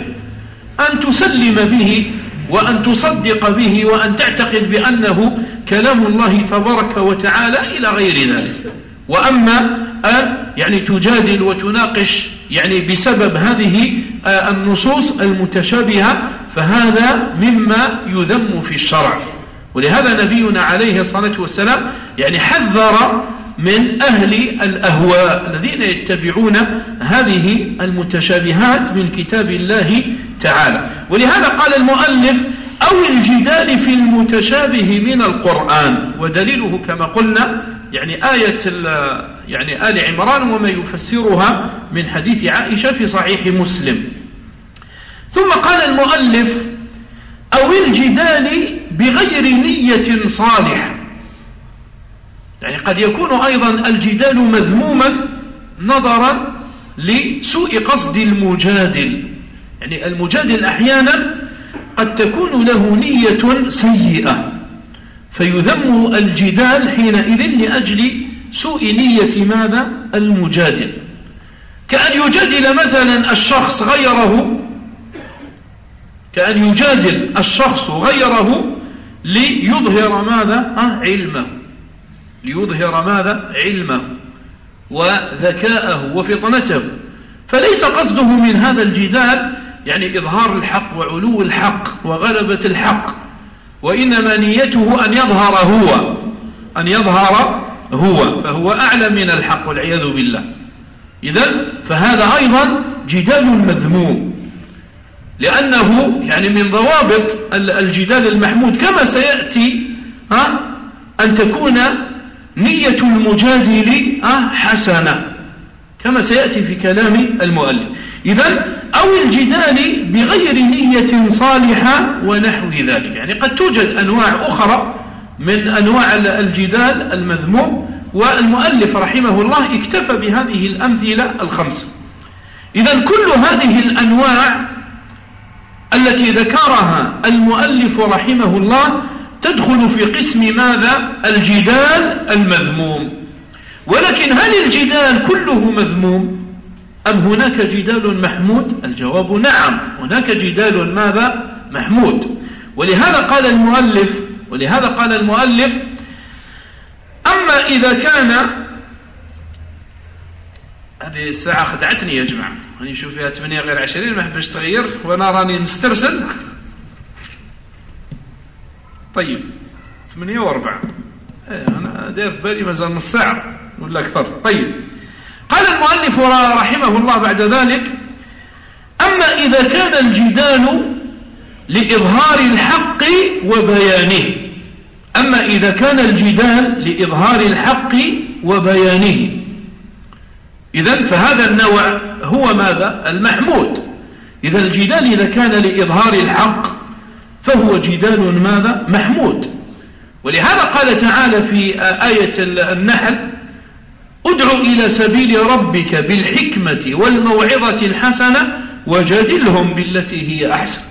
أن تسلم به وأن تصدق به وأن تعتقد بأنه كلام الله تبارك وتعالى إلى غير ذلك. وأما أن يعني تجادل وتناقش يعني بسبب هذه آه، النصوص المتشابهة فهذا مما يذم في الشرع. ولهذا نبينا عليه الصلاة والسلام يعني حذر من أهل الأهواء الذين يتبعون هذه المتشابهات من كتاب الله تعالى. ولهذا قال المؤلف أو الجدال في المتشابه من القرآن ودليله كما قلنا يعني آية يعني آل عمران وما يفسرها من حديث عائشة في صحيح مسلم. ثم قال المؤلف أو الجدال بغير نية صالحة. يعني قد يكون أيضا الجدال مذموما نظرا لسوء قصد المجادل. يعني المجادل أحيانا قد تكون له نية سيئة. فيذم الجدال حينئذ لأجل سوء نية ماذا؟ المجادل. كأن يجادل مثلا الشخص غيره كأن يجادل الشخص غيره ليظهر ماذا؟ علمه ليظهر ماذا؟ علمه وذكاءه وفطنته. فليس قصده من هذا الجدال يعني إظهار الحق وعلو الحق وغلبة الحق وإنما نيته أن يظهر هو أن يظهر هو فهو أعلى من الحق والعياذ بالله. إذا فهذا أيضا جدال مذموم. لأنه يعني من ضوابط الجدال المحمود كما سيأتي ها أن تكون نية المجادل حسنة كما سيأتي في كلام المؤلف. إذا أو الجدال بغير نية صالحة ونحو ذلك. يعني قد توجد أنواع أخرى من أنواع الجدال المذموم والمؤلف رحمه الله اكتفى بهذه الأمثلة الخمسة إذا كل هذه الأنواع التي ذكرها المؤلف رحمه الله تدخل في قسم ماذا؟ الجدال المذموم. ولكن هل الجدال كله مذموم؟ أم هناك جدال محمود؟ الجواب نعم هناك جدال ماذا؟ محمود. ولهذا قال المؤلف ولهذا قال المؤلف أما إذا كان هذه الساعة خدعتني يا جماعة. أنا نشوف فيها 8 غير 20 ما حبش تغير وأنا راني مسترسل. طيب ثمانية وأربعة. إيه، أنا داير في بالي مازال نص ساعة ولا أكثر. طيب قال المؤلف رحمه الله بعد ذلك أما إذا كان الجدال لإظهار الحق وبيانه أما إذا كان الجدال لإظهار الحق وبيانه. إذا فهذا النوع هو ماذا؟ المحمود. إذا الجدال إذا كان لإظهار الحق فهو جدال ماذا؟ محمود. ولهذا قال تعالى في آية النحل أدع إلى سبيل ربك بالحكمة والموعظة الحسنة وجادلهم بالتي هي أحسن.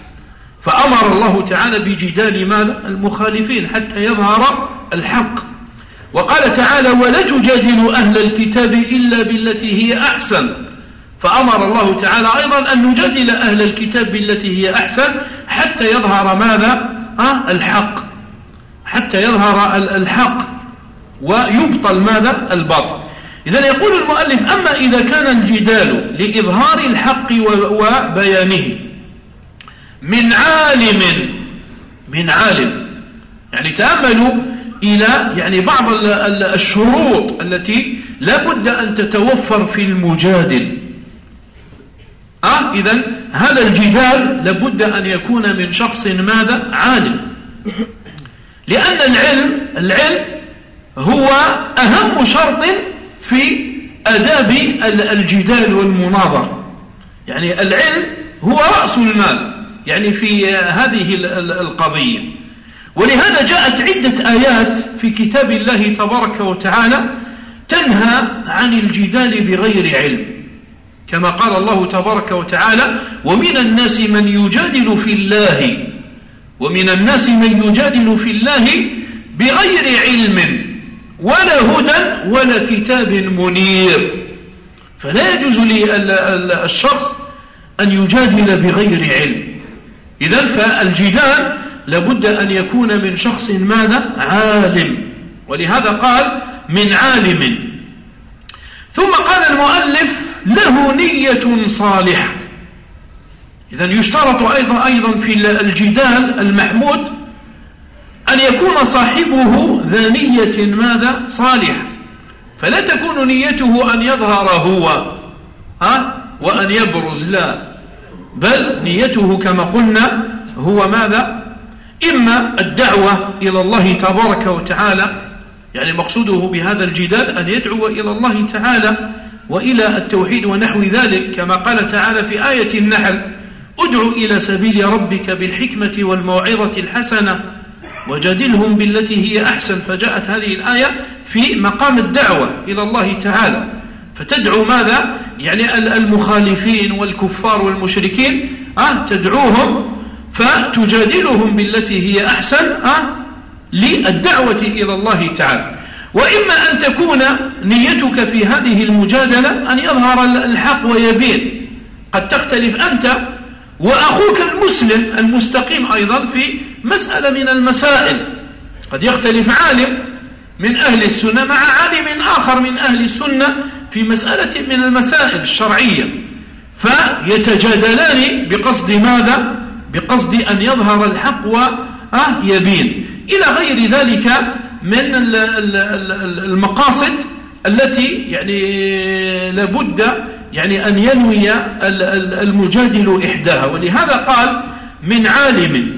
فأمر الله تعالى بجدال ماذا؟ المخالفين حتى يظهر الحق. وقال تعالى ولا تجادل أهل الكتاب إلا بالتي هي أحسن. فأمر الله تعالى أيضا أن نجادل أهل الكتاب بالتي هي أحسن حتى يظهر ماذا؟ آه الحق. حتى يظهر الحق ويبطل ماذا؟ الباطل. إذا يقول المؤلف أما إذا كان الجدال لإظهار الحق وبيانه من عالم من عالم يعني تأملوا إلى يعني بعض الشروط التي لا بد أن تتوفر في المجادل. آه إذا هذا الجدال لابد أن يكون من شخص ماذا؟ عالم. لأن العلم العلم هو أهم شرط في أداب الجدال والمناظرة يعني العلم هو رأس المال يعني في هذه القضية. ولهذا جاءت عدة آيات في كتاب الله تبارك وتعالى تنهى عن الجدال بغير علم. كما قال الله تبارك وتعالى ومن الناس من يجادل في الله ومن الناس من يجادل في الله بغير علم ولا هدى ولا كتاب منير فلا يجوز للشخص أن يجادل بغير علم. إذا فالجدال لابد أن يكون من شخص ماذا؟ عالم. ولهذا قال من عالم ثم قال المؤلف له نية صالحة. إذا يشترط أيضا أيضا في الجدال المحمود أن يكون صاحبه ذا نية ماذا؟ صالحة. فلا تكون نيته أن يظهر هو ها؟ وأن يبرز لا. بل نيته كما قلنا هو ماذا؟ إما الدعوة إلى الله تبارك وتعالى يعني مقصوده بهذا الجدال أن يدعو إلى الله تعالى وإلى التوحيد ونحو ذلك كما قال تعالى في آية النحل ادع إلى سبيل ربك بالحكمة والموعظة الحسنة وجادلهم بالتي هي أحسن. فجاءت هذه الآية في مقام الدعوة إلى الله تعالى. فتدعو ماذا؟ يعني المخالفين والكفار والمشركين أه تدعوهم فتجادلهم بالتي هي أحسن أه للدعوة إلى الله تعالى. وإما أن تكون نيتك في هذه المجادلة أن يظهر الحق ويبين. قد تختلف أنت وأخوك المسلم المستقيم أيضا في مسألة من المسائل. قد يختلف عالم من أهل السنة مع عالم آخر من أهل السنة في مسألة من المسائل الشرعية. فيتجادلان بقصد ماذا؟ بقصد أن يظهر الحق ويبين. إلى غير ذلك من المقاصد التي يعني لابد يعني أن ينوي المجادل إحداها. ولهذا قال من عالم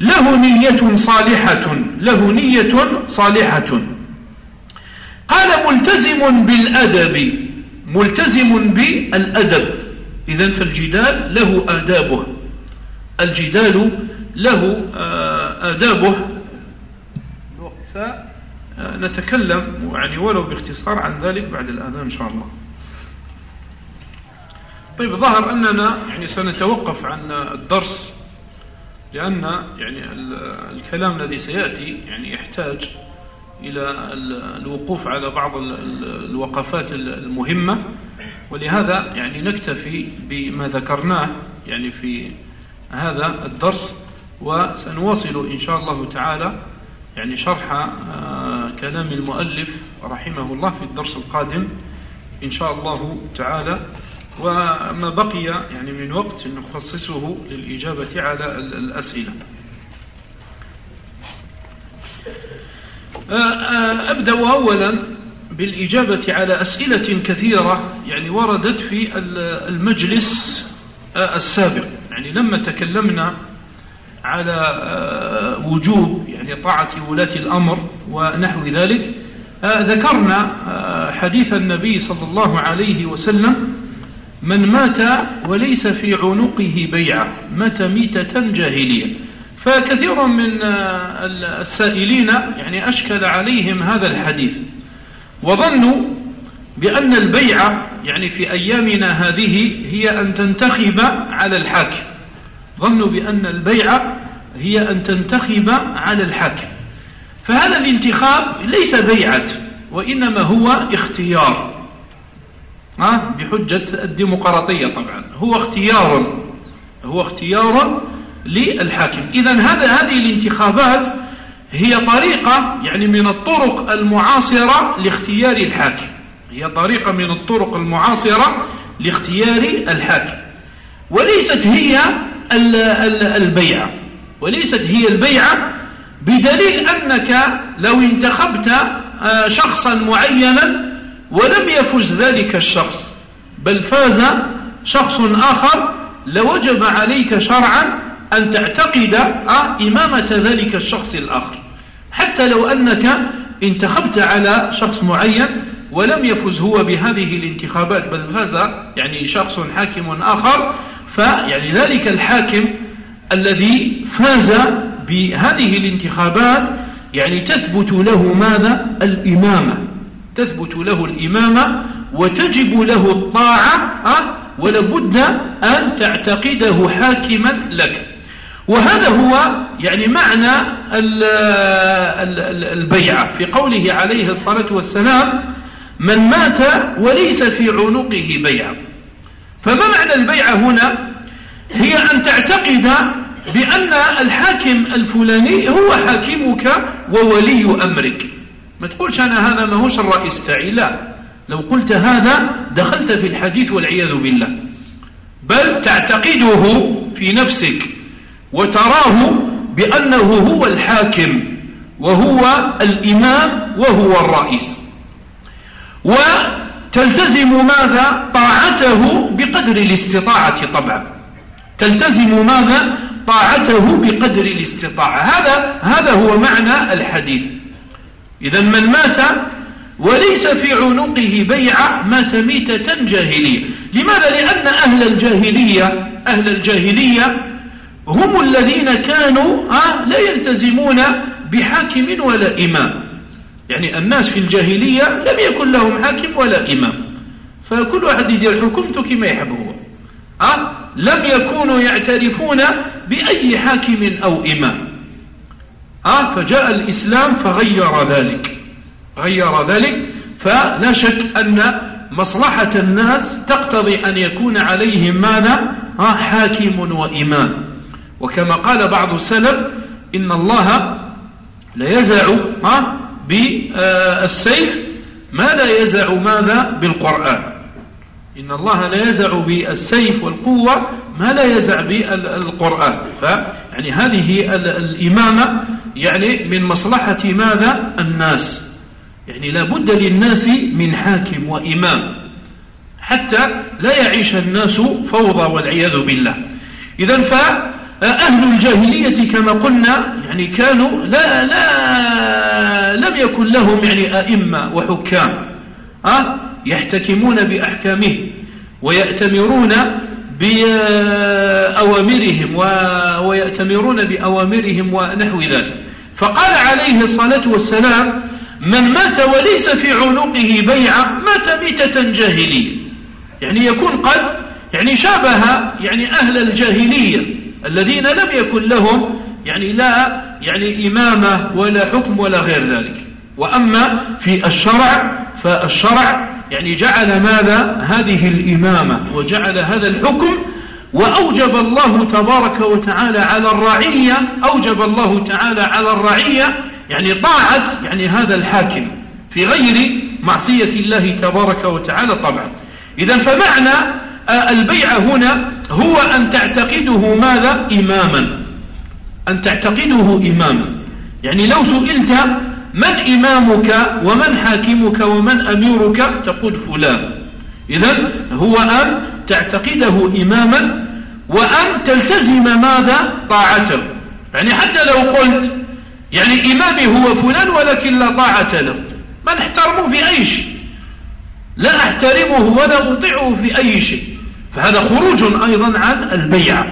له نية صالحة له نية صالحة. قال ملتزم بالأدب ملتزم بالأدب. إذا فالجدال له آدابه. الجدال له آه، آدابه. فنتكلم يعني ولو باختصار عن ذلك بعد الآذان إن شاء الله. طيب ظهر أننا يعني سنتوقف عن الدرس لأن يعني الكلام الذي سيأتي يعني يحتاج إلى الوقوف على بعض الوقفات المهمة. ولهذا يعني نكتفي بما ذكرناه يعني في هذا الدرس وسنواصل إن شاء الله تعالى يعني شرح آه، كلام المؤلف رحمه الله في الدرس القادم إن شاء الله تعالى. وما بقي يعني من وقت نخصصه للإجابة على الأسئلة. آه، آه، أبدأ أولا بالإجابة على أسئلة كثيرة يعني وردت في المجلس السابق. يعني لما تكلمنا على وجوب يعني طاعة ولاة الأمر ونحو ذلك. ذكرنا حديث النبي صلى الله عليه وسلم من مات وليس في عنقه بيعة مات ميتة جاهلية. فكثير من السائلين يعني أشكل عليهم هذا الحديث وظنوا بأن البيعة يعني في أيامنا هذه هي أن تنتخب على الحاكم. ظنوا بأن البيعة هي أن تنتخب على الحاكم. فهذا الانتخاب ليس بيعة وإنما هو اختيار. بحجة الديمقراطية طبعا. هو اختيار هو اختيار للحاكم. إذا هذا هذه الانتخابات هي طريقة يعني من الطرق المعاصرة لاختيار الحاكم. هي طريقة من الطرق المعاصرة لاختيار الحاكم. وليست هي البيعة. وليست هي البيعة بدليل أنك لو انتخبت آه، شخصا معينا ولم يفز ذلك الشخص بل فاز شخص آخر لوجب عليك شرعا أن تعتقد آه، إمامة ذلك الشخص الآخر. حتى لو أنك انتخبت على شخص معين ولم يفز هو بهذه الانتخابات بل فاز يعني شخص حاكم آخر فيعني ذلك الحاكم الذي فاز بهذه الانتخابات يعني تثبت له ماذا؟ الإمامة. تثبت له الإمامة وتجب له الطاعة ولابد أن تعتقده حاكما لك. وهذا هو يعني معنى البيعة. في قوله عليه الصلاة والسلام من مات وليس في عنقه بيعة. فما معنى البيعة هنا؟ هي أن تعتقد بأن الحاكم الفلاني هو حاكمك وولي أمرك. ما تقولش أنا هذا ما هوش الرئيس تاعي لا. لو قلت هذا دخلت في الحديث والعياذ بالله. بل تعتقده في نفسك وتراه بأنه هو الحاكم وهو الإمام وهو الرئيس. وتلتزم ماذا؟ طاعته بقدر الاستطاعة طبعا. تلتزم ماذا؟ طاعته بقدر الاستطاعة. هذا هذا هو معنى الحديث. إذا من مات وليس في عنقه بيعة مات ميتة جاهلية. لماذا؟ لأن أهل الجاهلية أهل الجاهلية هم الذين كانوا لا يلتزمون بحاكم ولا إمام. يعني الناس في الجاهلية لم يكن لهم حاكم ولا إمام. فكل واحد يدير حكمته كما يحب هو؟ لم يكونوا يعترفون بأي حاكم أو إمام أه؟ فجاء الإسلام فغير ذلك غير ذلك فلا شك أن مصلحة الناس تقتضي أن يكون عليهم ماذا أه؟ حاكم وإمام وكما قال بعض السلف إن الله لا يزع بالسيف ما لا يزع ماذا بالقرآن إن الله لا يزع بالسيف والقوة ما لا يزع بالقرآن فيعني هذه الإمامة يعني من مصلحة ماذا؟ الناس. يعني لا بد للناس من حاكم وإمام. حتى لا يعيش الناس فوضى والعياذ بالله. إذا فأهل الجاهلية كما قلنا يعني كانوا لا لا لم يكن لهم يعني أئمة وحكام. أه يحتكمون بأحكامه ويأتمرون بأوامرهم ويأتمرون بأوامرهم ونحو ذلك. فقال عليه الصلاة والسلام من مات وليس في عنقه بيعة مات ميتة جاهلية. يعني يكون قد يعني شابه يعني أهل الجاهلية الذين لم يكن لهم يعني لا يعني إمامة ولا حكم ولا غير ذلك. وأما في الشرع فالشرع يعني جعل ماذا؟ هذه الإمامة وجعل هذا الحكم وأوجب الله تبارك وتعالى على الرعية أوجب الله تعالى على الرعية يعني طاعة يعني هذا الحاكم في غير معصية الله تبارك وتعالى طبعا. إذا فمعنى البيع هنا هو أن تعتقده ماذا؟ إماما. أن تعتقده إماما. يعني لو سئلت من إمامك ومن حاكمك ومن أميرك؟ تقول فلان. إذا هو أن تعتقده إماما وأن تلتزم ماذا؟ طاعته. يعني حتى لو قلت يعني إمامي هو فلان ولكن لا طاعة له. ما نحترمه في أي شيء. لا أحترمه ولا أطيعه في أي شيء. فهذا خروج أيضا عن البيعة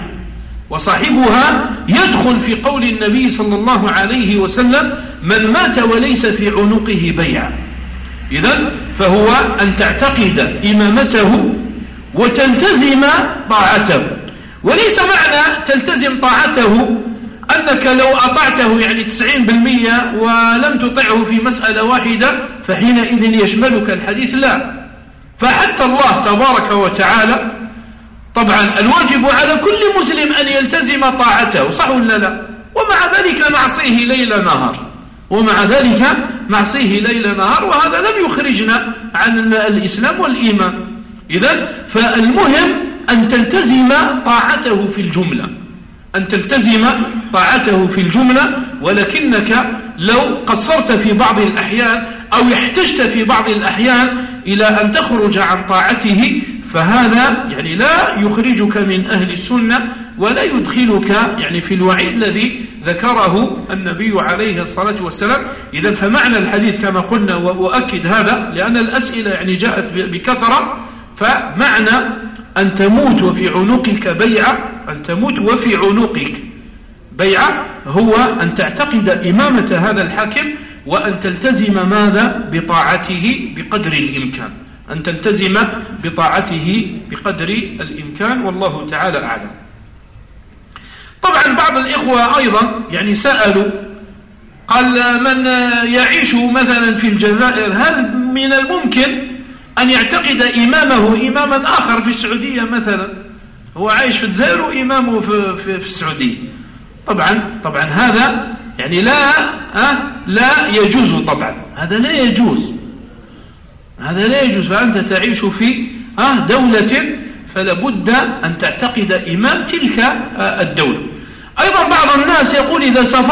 وصاحبها يدخل في قول النبي صلى الله عليه وسلم من مات وليس في عنقه بيع إذا فهو أن تعتقد إمامته وتلتزم طاعته. وليس معنى تلتزم طاعته أنك لو أطعته يعني 90% ولم تطعه في مسألة واحدة فحينئذ يشملك الحديث لا. فحتى الله تبارك وتعالى طبعا الواجب على كل مسلم أن يلتزم طاعته صح ولا لا؟ ومع ذلك معصيه ليل نهار. ومع ذلك معصيه ليل نهار وهذا لم يخرجنا عن الإسلام والإيمان. إذا فالمهم أن تلتزم طاعته في الجملة. أن تلتزم طاعته في الجملة ولكنك لو قصرت في بعض الأحيان أو احتجت في بعض الأحيان إلى أن تخرج عن طاعته فهذا يعني لا يخرجك من أهل السنة ولا يدخلك يعني في الوعيد الذي ذكره النبي عليه الصلاة والسلام. إذا فمعنى الحديث كما قلنا وأؤكد هذا لأن الأسئلة يعني جاءت بكثرة فمعنى أن تموت وفي عنقك بيعة أن تموت وفي عنقك بيعة هو أن تعتقد إمامة هذا الحاكم وأن تلتزم ماذا؟ بطاعته بقدر الإمكان. أن تلتزم بطاعته بقدر الإمكان والله تعالى أعلم. طبعا بعض الإخوة أيضا يعني سألوا قال من يعيش مثلا في الجزائر هل من الممكن أن يعتقد إمامه إماما آخر في السعودية مثلا؟ هو عايش في الجزائر وإمامه في, في, في السعودية. طبعا طبعا هذا يعني لا أه لا يجوز طبعا. هذا لا يجوز. هذا لا يجوز. فأنت تعيش في أه دولة فلا بد أن تعتقد إمام تلك الدولة. أيضا بعض الناس يقول إذا سافر